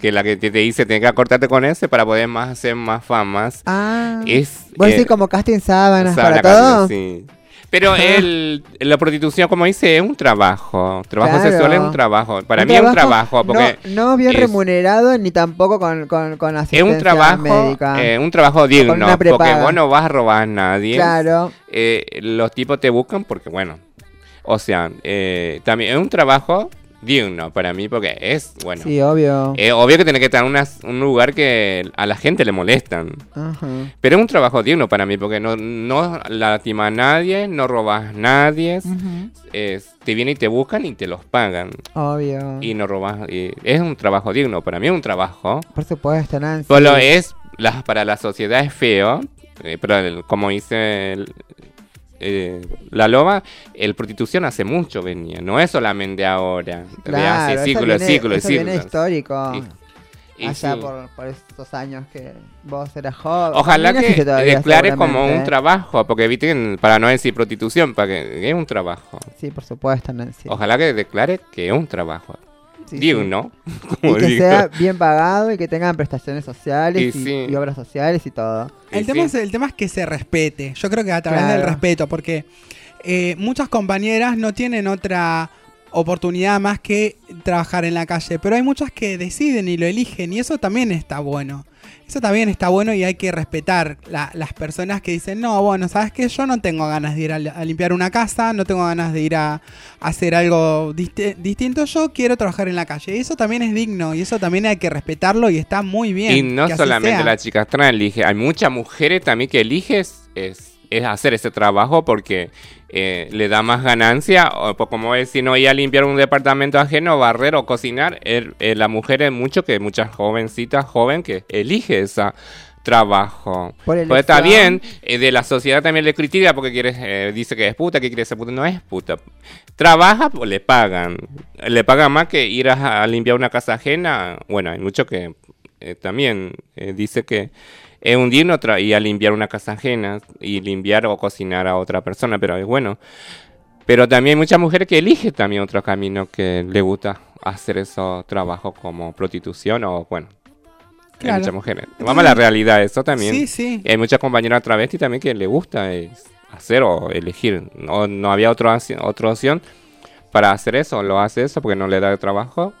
que la que te, dice tiene que acortarte con ese para poder más hacer más famas. Ah. Es, ¿Vos eh, decís como casting sábanas Sábana para todo? Carmen, sí. Pero el, la prostitución, como dice, es un trabajo. Trabajo Claro. sexual es un trabajo. Para Un mí es un trabajo. Porque no, no bien es- remunerado ni tampoco con, con, con es asistencia un trabajo, médica. eh, un trabajo digno, porque vos no vas a robar a nadie. Claro. Eh, los tipos te buscan porque, bueno, o sea, eh, también es un trabajo digno para mí porque es, bueno, Sí, obvio. es obvio que tiene que estar en unas- un lugar que a la gente le molestan. Ajá. Pero es un trabajo digno para mí porque no, no lastima a nadie, no robas a nadie, es- te vienen y te buscan y te los pagan. Obvio. Y no robas, y es un trabajo digno, para mí es un trabajo. Por supuesto, Nancy. Pero lo es, la- para la sociedad es feo, eh, pero el- como dice el- eh, la loba, el prostitución hace mucho venía, no es solamente ahora, de Claro, hace eso siglos, siglos, siglos. histórico. Y- y allá sí. por, por estos años que vos eras joven. Ojalá No que existe todavía, declare como un trabajo, porque viste, para no decir prostitución, para que es un trabajo. Sí, por supuesto, Nancy. Ojalá que declare que es un trabajo. Sí, digno, [LAUGHS] Y como que digo. sea bien pagado y que tengan prestaciones sociales Y y, sí. y obras sociales y todo. El, tema es, el tema es que se respete. Yo creo que a través Claro. del respeto, porque eh, muchas compañeras no tienen otra oportunidad más que trabajar en la calle, pero hay muchas que deciden y lo eligen y eso también está bueno. Eso también está bueno y hay que respetar la- las personas que dicen, no, bueno, ¿sabes qué? Yo no tengo ganas de ir a, a limpiar una casa, no tengo ganas de ir a, a hacer algo distinto, yo quiero trabajar en la calle. Y eso también es digno y eso también hay que respetarlo y está muy bien. Y no solamente las chicas trans elige, hay muchas mujeres también que eliges es, es hacer ese trabajo porque eh, le da más ganancia, o po- como decir, no ir a limpiar un departamento ajeno, barrer o cocinar, el- eh, la mujer es mucho que muchas jovencitas, joven que elige ese trabajo. Pues está bien, eh, de la sociedad también le critica porque quiere, eh, dice que es puta, que quiere ser puta, no es puta. Trabaja, pues le pagan. Le pagan más que ir a, a limpiar una casa ajena. Bueno, hay mucho que eh, también dice que es un digno tra- ir a limpiar una casa ajena y limpiar o cocinar a otra persona, pero es bueno. Pero también hay muchas mujeres que eligen también otro camino que le gusta hacer esos trabajos como prostitución o bueno. Hay Claro. muchas mujeres. Vamos a la realidad, eso también. Sí, sí. Y hay muchas compañeras travestis también que le gusta es hacer o elegir. No, no había otra opción- otra opción para hacer eso. Lo hace eso porque no le da trabajo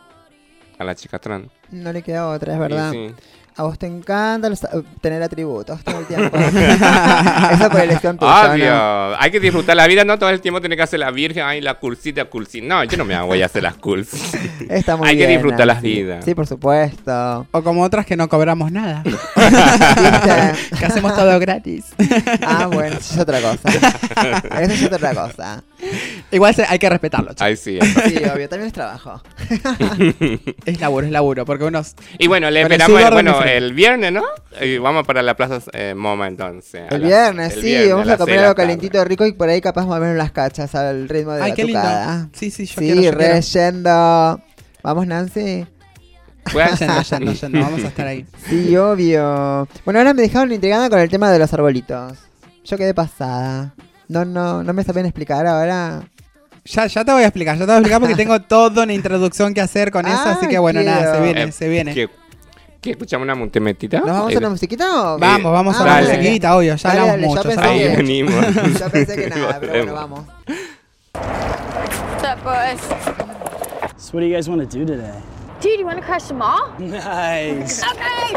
a la chica trans. No le queda otra, es Y verdad. sí. A vos te encanta los- tener atributos todo el [LAUGHS] tiempo. Eso por elección tuya, Obvio, ¿no? hay que disfrutar la vida, no todo el tiempo tener que hacer la virgen, ay, la cursita, cursita. No, yo no me voy a hacer las curs. Está muy hay bien, que disfrutar las vidas. Sí, por supuesto. O como otras que no cobramos nada. [LAUGHS] Que hacemos todo gratis. Ah, bueno, eso es otra cosa. Eso es otra cosa. [LAUGHS] Igual hay que respetarlo. chicos. Ay, sí. Sí, obvio, también es trabajo. [LAUGHS] Es laburo, es laburo, porque unos... Y bueno, le esperamos el, bueno, el viernes, ¿no? Y vamos para la plaza eh, Moma entonces. El viernes, el sí, viernes, vamos a comer algo calentito rico y por ahí capaz mover las cachas al ritmo de Ay, la qué lindo. tucada. Sí, sí, yo sí, quiero, yo quiero. re yendo. Vamos, Nancy. Pues- Yendo, yendo, yendo, [LAUGHS] vamos a estar ahí. Sí, obvio. Bueno, ahora me dejaron intrigada con el tema de los arbolitos. Yo quedé pasada. No, no, no me saben explicar ahora. Ya, ya te voy a explicar, ya te voy a explicar porque [LAUGHS] tengo toda una introducción que hacer con eso, así Ay, que bueno, nada, se quiero. viene, Eh, se viene. ¿Qué, qué escuchamos una montemetita? ¿Nos vamos a una musiquita o? Vamos, vamos a Ah, la dale. musiquita, obvio, ya Dale, hablamos dale, yo mucho. pensé Ahí que- venimos. [LAUGHS] Yo pensé que nada, pero bueno, vamos. What's up, boys? So what do you guys want to do today? Dude, you want to crash the mall? [LAUGHS] Nice. Okay.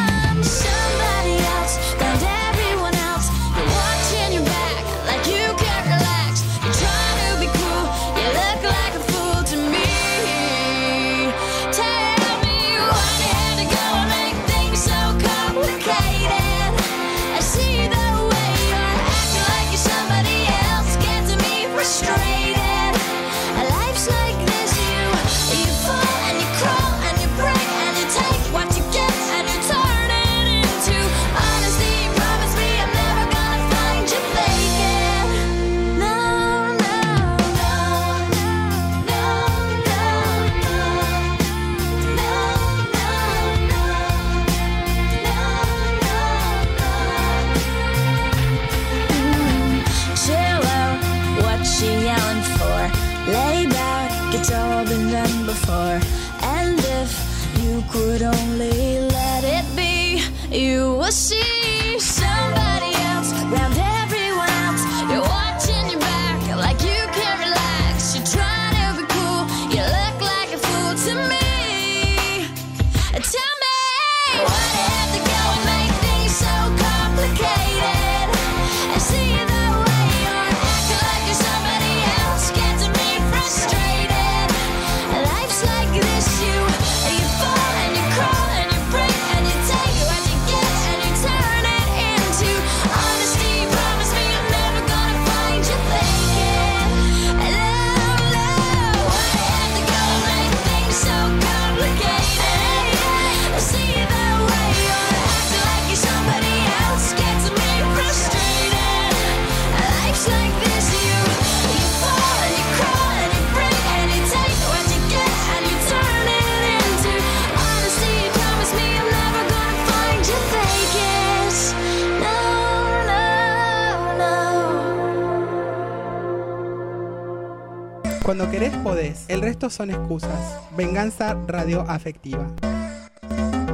Cuando querés, podés. El resto son excusas. Venganza radioafectiva.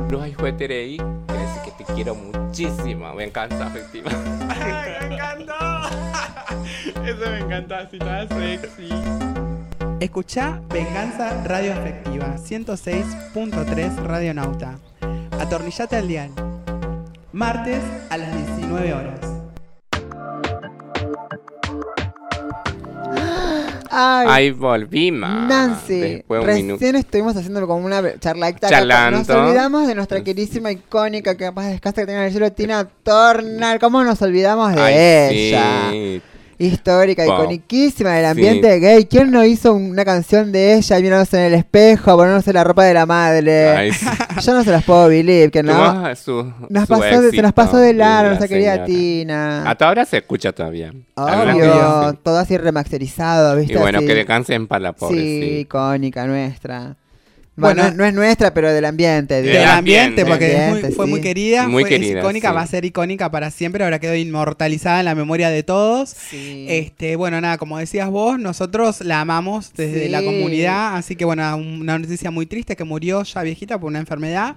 No hay ahí, quiere decir que te quiero muchísimo. Me encanta afectiva. ¡Ay, me encantó! [LAUGHS] Eso me encanta, así toda sexy. Escuchá Venganza Radioafectiva 106.3 Radionauta. Atornillate al dial. Martes a las 19 horas. Ay, Ahí volvimos. Nancy, recién minuto. estuvimos haciendo como una charlacta. Charlando. Nos olvidamos de nuestra queridísima icónica que capaz descansa que tenga en el cielo, Tina Turner. ¿Cómo nos olvidamos de Ay, ella? sí. Histórica, Wow. iconiquísima del Sí. ambiente gay. ¿Quién no hizo una canción de ella mirándose en el espejo, poniéndose la ropa de la madre? Ay, sí. [LAUGHS] Yo no se las puedo believe, que no. Su- Nos su pasó de- se nos pasó de largo la querida. Tina. Hasta ahora se escucha todavía. Obvio, todo así remasterizado, ¿viste? Y bueno, Así. que descansen para la pobre. Sí, Sí. icónica nuestra. Bueno, Bueno, no, no es nuestra, pero del ambiente. Del Del ambiente, porque es muy- fue sí. muy querida, Muy fue, es querida, icónica, sí. va a ser icónica para siempre, ahora quedó inmortalizada en la memoria de todos. Sí. Este, bueno, nada, como decías vos, nosotros la amamos desde Sí. la comunidad, así que bueno, una noticia muy triste que murió ya viejita por una enfermedad.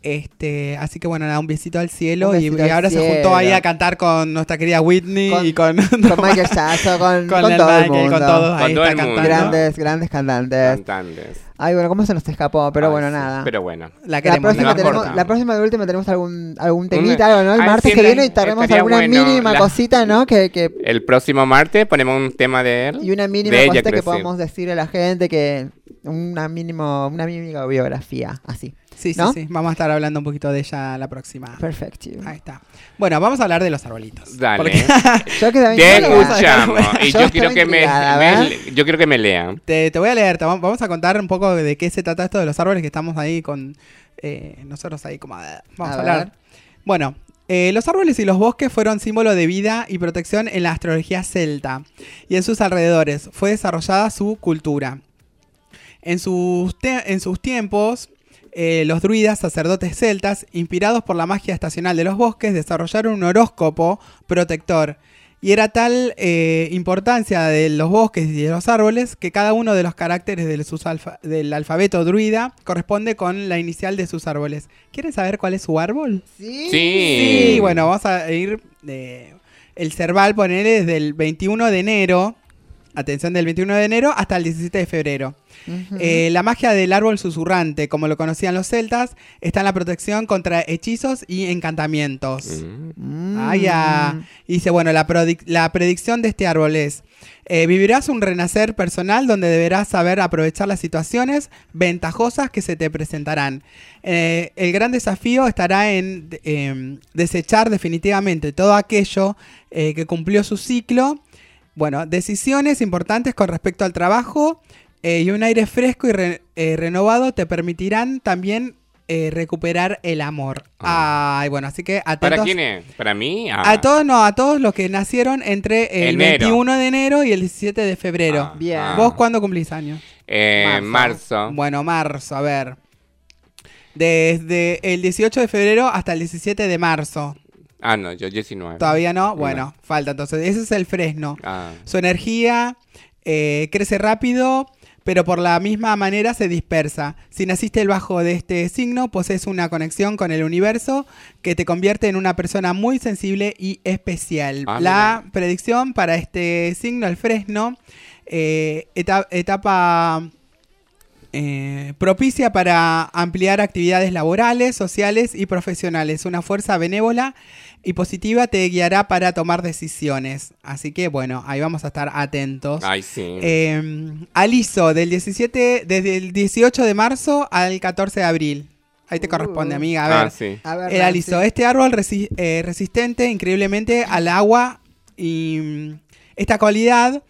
Este, así que bueno, nada, un besito al cielo y, besito y ahora se juntó ahí a cantar con nuestra querida Whitney Con- y con, Con [LAUGHS] Michael Jackson, con, con con el todo el mundo. con todos ahí todo está cantando. Grandes, grandes cantantes. Cantantes. Ay, bueno, ¿cómo se nos escapó? Pero Ay, bueno, sí, nada. Pero bueno. La próxima, la tenemos, próxima de última tenemos algún, algún temita, algo, ¿no? El Ay, martes sí, que viene tenemos estaría alguna bueno, mínima la- cosita, ¿no? Que, que, El próximo martes ponemos un tema de él. y una mínima cosita que decir. podamos decirle a la gente que una mínimo, una mínima biografía, así. Sí, sí, ¿No? sí. Vamos a estar hablando un poquito de ella la próxima. Perfecto. Ahí está. Bueno, vamos a hablar de los arbolitos. Dale. Porque Yo [LAUGHS] que también Te escuchamos. Y Yo yo quiero que me, yo quiero que me lean. te, te voy a leer, te vam- vamos a contar un poco de qué se trata esto de los árboles que estamos ahí con eh, nosotros ahí como... Vamos a, A hablar. Bueno, eh, los árboles y los bosques fueron símbolo de vida y protección en la astrología celta y en sus alrededores. Fue desarrollada su cultura. En sus, en sus tiempos, eh, los druidas, sacerdotes celtas, inspirados por la magia estacional de los bosques, desarrollaron un horóscopo protector. Y era tal eh, importancia de los bosques y de los árboles que cada uno de los caracteres del, sus alfa- del alfabeto druida corresponde con la inicial de sus árboles. ¿Quieren saber cuál es su árbol? Sí. Sí. Sí, bueno, vamos a ir. eh, el cerval, ponele desde el 21 de enero. Atención, del 21 de enero hasta el 17 de febrero. Eh, la magia del árbol susurrante, como lo conocían los celtas, está en la protección contra hechizos y encantamientos. Mm. Ah, ya. Dice, bueno, la, predicción de este árbol es, eh, vivirás un renacer personal donde deberás saber aprovechar las situaciones ventajosas que se te presentarán. Eh, el gran desafío estará en eh, desechar definitivamente todo aquello que cumplió su ciclo. Bueno, decisiones importantes con respecto al trabajo eh, y un aire fresco y re- eh, renovado te permitirán también eh, recuperar el amor. Ay, bueno, así que atentos. ¿Para quién es? ¿Para mí? Ah. A todos, no, a todos los que nacieron entre el Enero. 21 de enero y el 17 de febrero. Ah, Bien. ah. ¿Vos cuándo cumplís años? Eh, marzo. Bueno, marzo, a ver. Desde el 18 de febrero hasta el 17 de marzo. Ah, no, yo 19. ¿Todavía no? Bueno, falta entonces. Ese es el fresno. Ah. Su energía eh, crece rápido, pero por la misma manera se dispersa. Si naciste bajo de este signo, posees una conexión con el universo que te convierte en una persona muy sensible y especial. Ah, la predicción para este signo, el fresno, eh, eta- etapa eh, propicia para ampliar actividades laborales, sociales y profesionales. Una fuerza benévola y positiva te guiará para tomar decisiones. Así que bueno, ahí vamos a estar atentos. Ay, sí. Eh, aliso, del 17, desde el 18 de marzo al 14 de abril. Ahí te corresponde, amiga. A ver. ah, sí. A ver, El aliso, este árbol resi- eh, resistente increíblemente al agua y mm, esta cualidad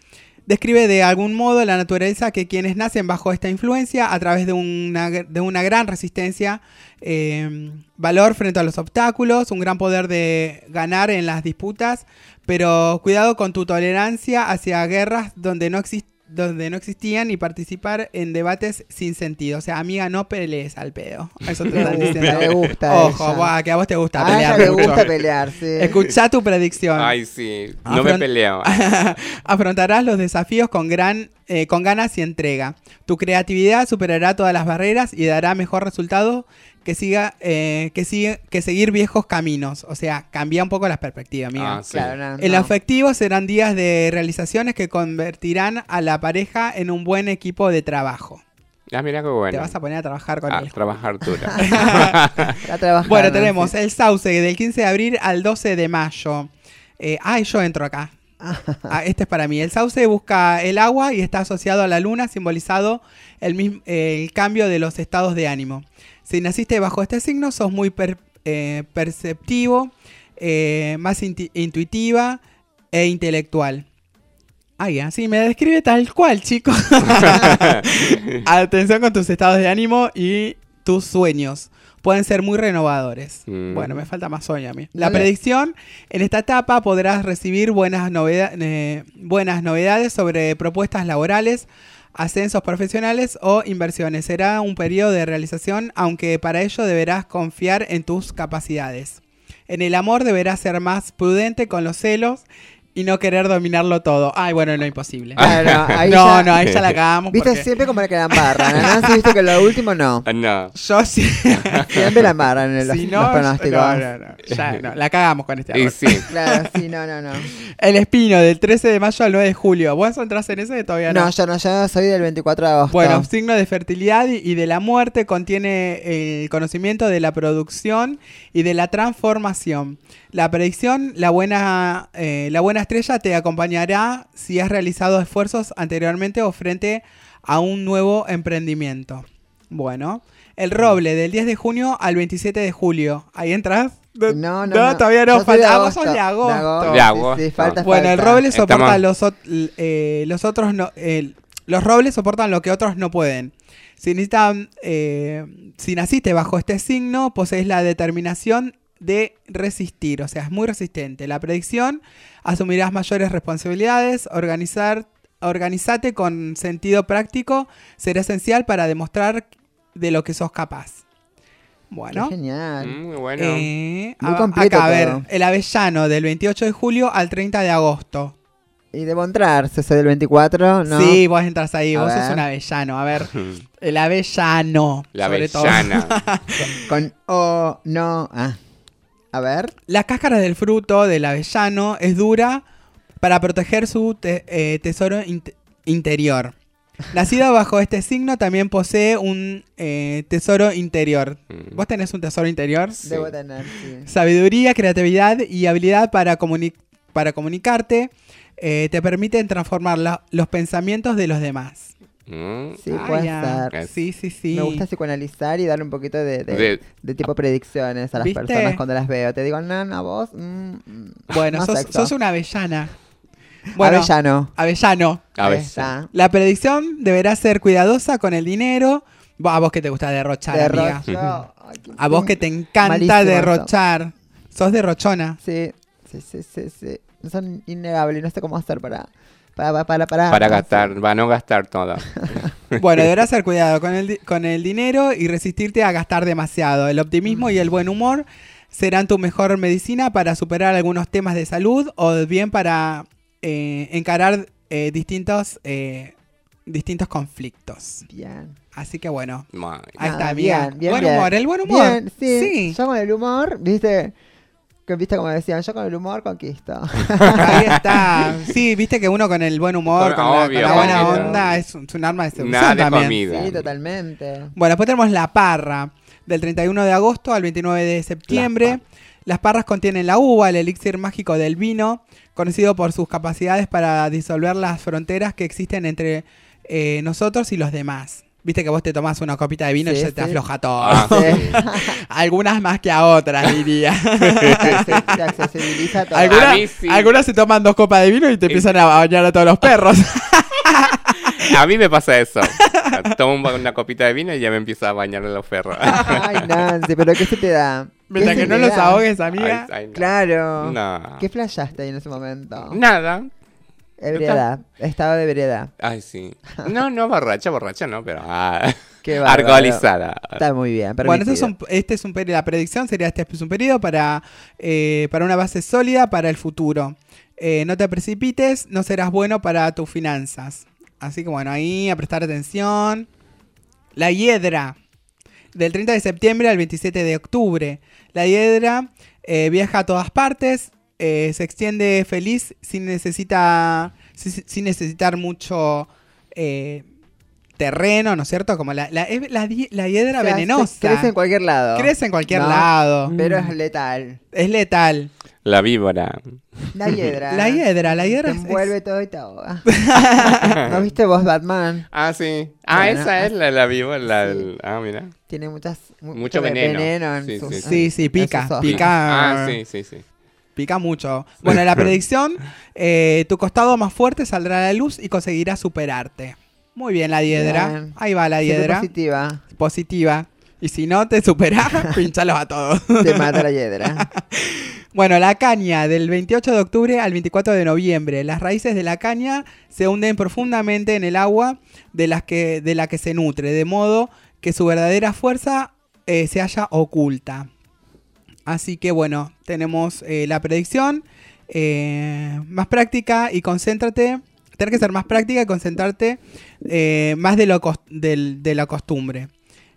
describe de algún modo la naturaleza que quienes nacen bajo esta influencia a través de una, de una gran resistencia, eh, valor frente a los obstáculos, un gran poder de ganar en las disputas, pero cuidado con tu tolerancia hacia guerras donde no existen donde no existían y participar en debates sin sentido. O sea, amiga, no pelees al pedo. Eso te [LAUGHS] están Me diciendo. me gusta Ojo, ella. buah, que a vos te gusta A ella pelear. le mucho. gusta pelear, sí. Escuchá tu predicción. Ay, sí. No me peleo. [LAUGHS] Afrontarás los desafíos con gran eh, con ganas y entrega. Tu creatividad superará todas las barreras y dará mejor resultado que siga eh, que sigue que seguir viejos caminos. O sea, cambia un poco las perspectivas, amiga. Ah, sí. Claro, no, En no. lo afectivo serán días de realizaciones que convertirán a la pareja en un buen equipo de trabajo. Ya, mira qué bueno. Te vas a poner a trabajar con Ah, él. trabajar [LAUGHS] dura. Bueno, tenemos el sauce del 15 de abril al 12 de mayo. Eh, ay, yo entro acá. Ah, este es para mí. El sauce busca el agua y está asociado a la luna, simbolizado el, mismo, el cambio de los estados de ánimo. Si naciste bajo este signo, sos muy per- eh, perceptivo, eh, más intuitiva e intelectual. Ay, así me describe tal cual, chicos. [LAUGHS] [LAUGHS] Atención con tus estados de ánimo y tus sueños. Pueden ser muy renovadores. Mm. Bueno, me falta más sueño a mí. La Dale. predicción, en esta etapa podrás recibir buenas, noveda- eh, buenas novedades sobre propuestas laborales, ascensos profesionales o inversiones. Será un periodo de realización, aunque para ello deberás confiar en tus capacidades. En el amor deberás ser más prudente con los celos y no querer dominarlo todo. Ay, bueno, no, imposible. Claro, ahí no, ya- no, ahí ya la [LAUGHS] cagamos. Viste, porque siempre como le quedan barra. ¿no? Si viste que lo último no. Ah, No. Yo sí. [LAUGHS] Siempre la embarran en los, Si los no, pronósticos. no, no, no, ya, no, la cagamos con este Y árbol. sí. [LAUGHS] Claro, sí, no, no, no. El espino del 13 de mayo al 9 de julio. ¿Vos entras en ese todavía no? No, yo no, yo soy del 24 de agosto. Bueno, signo de fertilidad y y de la muerte contiene el conocimiento de la producción y de la transformación. La predicción, la buena, eh, la buena estrella te acompañará si has realizado esfuerzos anteriormente o frente a un nuevo emprendimiento. Bueno, el roble del 10 de junio al 27 de julio. ¿Ahí entras? No, no, no. todavía no. Soy de Falta. Ah, vos sos de agosto. De agosto, De agosto. Sí, sí, falta, Bueno, el roble soporta los, eh, los otros no. los robles soportan lo que otros no pueden. Si necesitan, eh, si naciste bajo este signo, posees la determinación de resistir, o sea, es muy resistente. La predicción, asumirás mayores responsabilidades, organizar, organizate con sentido práctico, será esencial para demostrar de lo que sos capaz. Bueno. Qué genial. Mm, Muy bueno. Eh, Muy a- completo acá, a ver, todo. el avellano del 28 de julio al 30 de agosto. Y debo entrar, si soy del 24, ¿no? Sí, vos entras ahí, A vos sos ver. un avellano. A ver, [LAUGHS] el avellano. La sobre todo. avellana. [LAUGHS] Con O, no, ah. A ver. La cáscara del fruto del avellano es dura para proteger su te- eh, tesoro int- interior. Nacida bajo este signo también posee un eh, tesoro interior. Mm. ¿Vos tenés un tesoro interior? Debo tener, sí. Sabiduría, creatividad y habilidad para, comuni- para comunicarte eh, te permiten transformar los pensamientos de los demás. Mm. Sí, Ah, puede ya. ser. Sí, sí, sí. Me gusta psicoanalizar y darle un poquito de, de, De- de tipo predicciones a las ¿Viste? personas cuando las veo. Te digo, no, no, vos. mm, mm, Bueno, sos, sexo". sos una avellana. Bueno, Avellano. Avellano. La predicción deberá ser cuidadosa con el dinero. A vos que te gusta derrochar. Derrocho. A vos que te encanta Malísimo eso. derrochar. Sos derrochona. Sí, sí, sí, sí, sí. Son innegables, no sé cómo hacer para... Para, para, para, Para gastar, va a no gastar todo. [LAUGHS] Bueno, deberás [LAUGHS] ser cuidado con el, con el dinero y resistirte a gastar demasiado. El optimismo y el buen humor serán tu mejor medicina para superar algunos temas de salud o bien para eh, encarar eh, distintos, eh, distintos conflictos. Bien. Así que bueno, ahí está, amiga. bien, bien, buen bien. humor, el buen humor. Bien, sí. Sí. Yo con el humor, viste, que viste como decían, yo con el humor conquisto. [LAUGHS] Ahí está. Sí, viste que uno con el buen humor, Con- con, la, obvio, con la buena obvio. onda, es un, es un arma de seducción Nada de también. comida. sí, totalmente. Bueno, después tenemos la parra, del 31 de agosto al 29 de septiembre. Las parras contienen la uva, el elixir mágico del vino, conocido por sus capacidades para disolver las fronteras que existen entre eh, nosotros y los demás. Viste que vos te tomás una copita de vino y Sí, ya te afloja todo. Ah, Sí. [LAUGHS] Algunas más que a otras, diría. Se, se accesibiliza todo. algunas, A algunas se toman dos copas de vino y te empiezan a bañar a todos los perros. [LAUGHS] A mí me pasa eso. Tomo un- una copita de vino y ya me empiezo a bañar en los perros. [LAUGHS] Ay, Nancy, pero ¿qué se te da? ¿Qué Mientras se que no los da? ahogues, amiga. Ay, ay, no. Claro. No. ¿Qué flashaste ahí en ese momento? Nada. Ebriedad. Estado de ebriedad. Ay, sí. No, no borracha, borracha no, pero ah, [LAUGHS] Qué alcoholizada. Está muy bien. Bueno, este es, permitido. un, este es un periodo, la predicción sería este es un periodo para, eh, para una base sólida para el futuro. Eh, no te precipites, no serás bueno para tus finanzas. Así que bueno, ahí a prestar atención. La hiedra, del 30 de septiembre al 27 de octubre. La hiedra eh, viaja a todas partes, eh, se extiende feliz sin, necesita, sin, sin necesitar mucho eh, terreno, ¿no es cierto? Como la, la, es la la hiedra O sea, se- venenosa. Crece en cualquier lado. Crece en cualquier No, lado. Pero es letal. Es letal. La víbora. La hiedra. [LAUGHS] La hiedra, la hiedra Te es- envuelve todo y te ahoga. [LAUGHS] ¿No viste vos Batman? Ah, sí. Ah, Bueno, esa es la, la víbora. La, sí. ah, mira. Tiene muchas, mu- Mucho ve- veneno. en Sí, sus- sí, Sí, pica, pica. Ah, sí, sí, sí. Pica mucho. Bueno, la [LAUGHS] predicción, eh, tu costado más fuerte saldrá a la luz y conseguirás superarte. Muy bien, la hiedra. Bien. Ahí va la hiedra. positiva. Positiva. Y si no te superás, [LAUGHS] pinchalos a todos. Te mata la hiedra. [LAUGHS] Bueno, la caña del 28 de octubre al 24 de noviembre. Las raíces de la caña se hunden profundamente en el agua de, las que, de la que se nutre, de modo que su verdadera fuerza eh, se halla oculta. Así que bueno, tenemos eh, la predicción eh, más práctica y concéntrate. Tener que ser más práctica y concentrarte eh, más de, lo del- de la costumbre.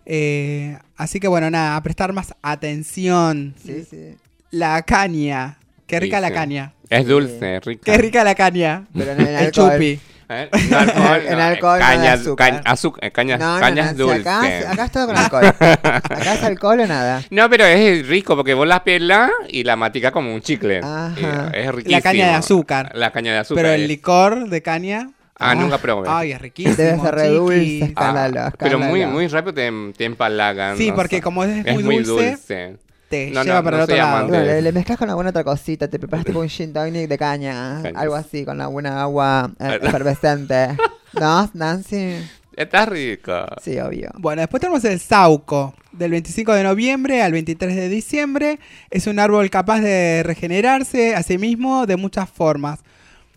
Eh, así que bueno, nada, a prestar más atención. Sí, sí. La caña. Qué rica la caña. Es dulce, rica. Qué rica la caña. Pero en el chupi. ¿Eh? [LAUGHS] No, alcohol, En no, alcohol, no de caña, azúcar. caña, azúcar, caña, No, no, caña no, es si dulce. acá, acá es todo con alcohol. [LAUGHS] Acá es alcohol o nada. No, pero es rico porque vos la pelas y la maticas como un chicle. Ajá. Y es riquísimo. La caña de azúcar. La caña de azúcar. Pero el es. licor de caña. Ah, nunca probé. Ay, es riquísimo. Debe ser re dulce, Ah, pero muy, muy rápido te, te empalagan. Sí, no porque sé. como es muy dulce, Te No, lleva no, para no el otro lado. Bueno, le, le mezclas con alguna otra cosita, te preparas tipo un gin tonic de caña, Cañas. algo así, con alguna agua eh, efervescente. [LAUGHS] ¿No, Nancy? Está rico. Sí, obvio. Bueno, después tenemos el sauco. Del 25 de noviembre al 23 de diciembre. Es un árbol capaz de regenerarse a sí mismo de muchas formas.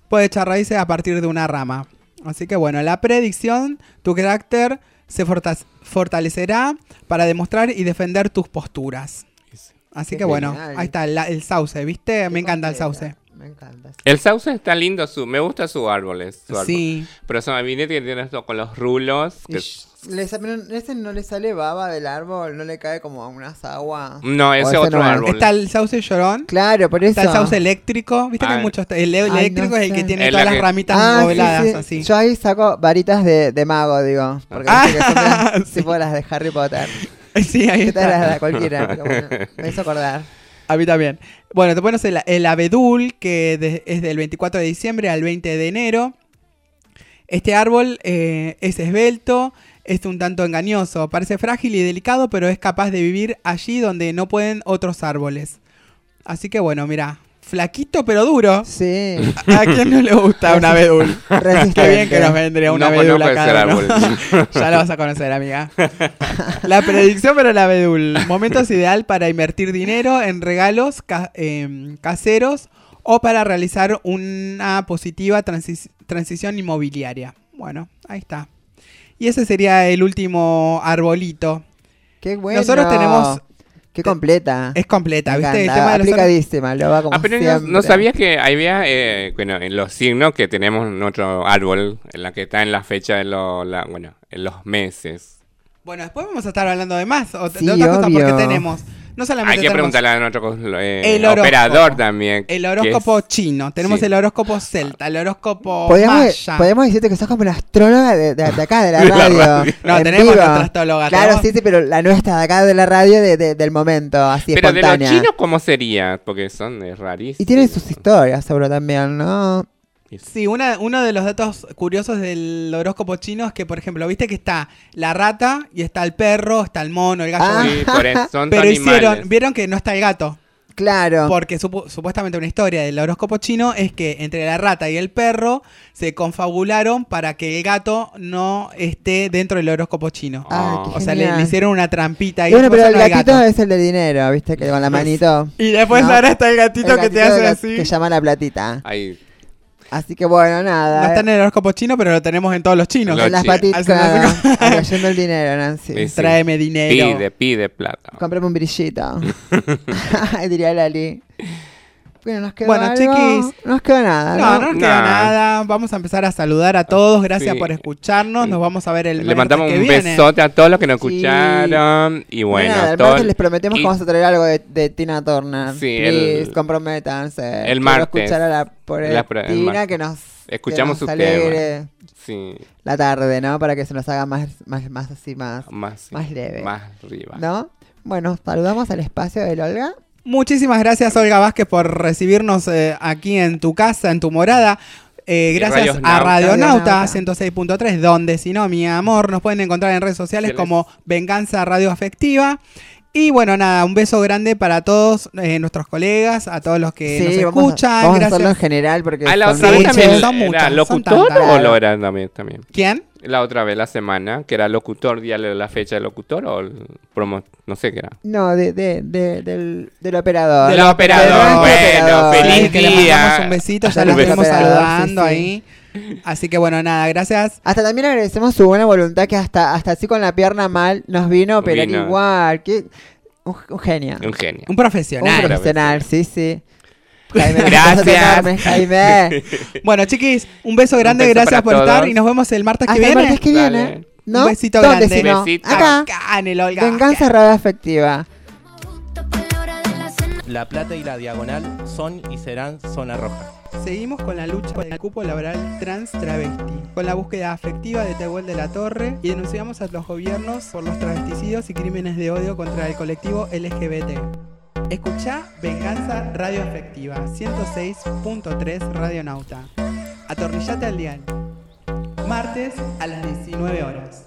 Puede echar raíces a partir de una rama. Así que bueno, la predicción, tu carácter se forta- fortalecerá para demostrar y defender tus posturas. Así Qué que bueno, genial. ahí está el, el sauce, ¿viste? Me encanta el sauce. Me encanta. sí. El sauce está lindo, su, me gusta su árboles. Su árbol. Sí. Pero son vinete que tiene esto con los rulos. que- Le sa- pero ese no le sale baba del árbol, no le cae como unas aguas. No, O ese otro no es. árbol. Está el sauce llorón. Claro, por eso. Está el sauce eléctrico. ¿Viste que hay Ah. muchos? El e- Ay, eléctrico no es el que sé. tiene Es todas la las que- ramitas Ah, sí, sí. así. Yo ahí saco varitas de, de mago, digo. Porque Ah, viste que son [LAUGHS] de- sí. tipo las de Harry Potter. [LAUGHS] Sí, ahí ¿Qué tal está. cualquiera? Pero bueno, me hizo acordar. A mí también. Bueno, te pones el, el abedul, que de- es del 24 de diciembre al 20 de enero. Este árbol eh, es esbelto, es un tanto engañoso, parece frágil y delicado, pero es capaz de vivir allí donde no pueden otros árboles. Así que bueno, mira, flaquito pero duro. Sí. ¿A quién no le gusta un abedul? Qué bien que nos vendría un No abedul conozco a ese cada uno. árbol. [LAUGHS] ya lo vas a conocer, amiga. La predicción para el abedul. Momentos ideal para invertir dinero en regalos ca- em, caseros o para realizar una positiva transi- transición inmobiliaria. Bueno, ahí está. Y ese sería el último arbolito. Qué bueno. Nosotros tenemos... Qué completa. Es completa, Me ¿viste? El tema de los Aplicadísima, lo va como Ah, pero no, siempre. no sabías que había, eh, bueno, en los signos que tenemos en otro árbol, en la que está en la fecha de lo, la- bueno, en los meses. Bueno, después vamos a estar hablando de más, o- Sí, de otras cosas, porque obvio. tenemos... No solamente Hay que preguntarle a nuestro eh, El horóscopo. operador también. El horóscopo es- chino, tenemos Sí. el horóscopo celta, el horóscopo Podemos, maya. podemos decirte que sos como una astróloga de, de- de acá, de la De [LAUGHS] la radio. No, en tenemos vivo. nuestra astróloga, Claro, tenemos- sí, sí, pero la nuestra de acá de la radio de- de- del momento, así Pero de espontánea. los chinos, ¿cómo sería? Porque son rarísimos. Y tienen sus historias, seguro también, ¿no? Sí, una, uno de los datos curiosos del horóscopo chino es que, por ejemplo, viste que está la rata y está el perro, está el mono, el gallo. Ah. Sí, por eso [LAUGHS] son Pero animales. hicieron, vieron que no está el gato. Claro. Porque supu- supuestamente una historia del horóscopo chino es que entre la rata y el perro se confabularon para que el gato no esté dentro del horóscopo chino. Qué o sea, le, hicieron una trampita Y bueno, pero el no gatito gato. es el de dinero, ¿viste? Que con la manito. [LAUGHS] Y después ¿no? ahora está el gatito El que te gatito hace así. Que llama la platita. Ahí. Así que bueno, nada. No está eh. en el horóscopo chino, pero lo tenemos en todos los chinos. Los En las patitas, cayendo [LAUGHS] el dinero, Nancy. Sí, sí. Tráeme dinero. Pide, pide plata. Cómprame un brillito. [LAUGHS] [LAUGHS] Diría Lali. Bueno, nos quedó Bueno, algo? chiquis. No nos quedó nada, No, ¿no? no nos queda Nah. nada. Vamos a empezar a saludar a todos. Gracias Sí. por escucharnos. Nos vamos a ver el Le mandamos que un viene. besote a todos los que nos Sí. escucharon. Y bueno, Nada, el todos- martes les prometemos y- que vamos a traer algo de, de Tina Turner. Sí, Please, el- comprométanse. el Quiero martes. escuchar a la pobre La pro- el Tina que nos, Escuchamos que nos su tema. alegre Sí, la tarde, ¿no? Para que se nos haga más, más, más así, más, más, sí, más leve. Más arriba. ¿No? Bueno, saludamos al espacio de Olga. Muchísimas gracias, Olga Vázquez, por recibirnos eh, aquí en tu casa, en tu morada. Eh, gracias Radionauta. a Radionauta Radionauta. 106.3, donde si no, mi amor, nos pueden encontrar en redes sociales como Venganza Radio Afectiva. Y bueno, nada, un beso grande para todos eh, nuestros colegas, a todos los que nos vamos, a, escuchan. a hacerlo en gracias. general porque Ah, la son otra vez muchos. también son era muchas, son locutor tantas. o lo era también, también. ¿Quién? La otra vez, la semana, que era locutor, día de la fecha de locutor o el promo, no sé qué era. No, de, de, de- del, del operador. Del operador, Del bueno, operador. feliz Sí, que le día. mandamos un besito, ya Del lo operador, saludando sí, sí. ahí. Así que bueno, nada, gracias. Hasta también agradecemos su buena voluntad que hasta, hasta así con la pierna mal nos vino a operar Vino. igual. Qué, un, un genio. Un genio. Un Un profesional. profesional, sí, sí. Jaime, Gracias. Jaime. [LAUGHS] Bueno, chiquis, un beso grande, beso gracias por estar y nos vemos el martes que Hasta el viene. martes que Dale. viene. ¿No? Un besito ¿Dónde grande. si no? Besito. Acá. Acá en el Olga. Venganza Radio Afectiva. La Plata y la Diagonal son y serán zona roja. Seguimos con la lucha por el cupo laboral trans travesti, con la búsqueda afectiva de Tehuel de la Torre y denunciamos a los gobiernos por los travesticidios y crímenes de odio contra el colectivo LGBT. Escucha Venganza Radio Afectiva 106.3 Radio Nauta. Atornillate al dial. Martes a las 19 horas.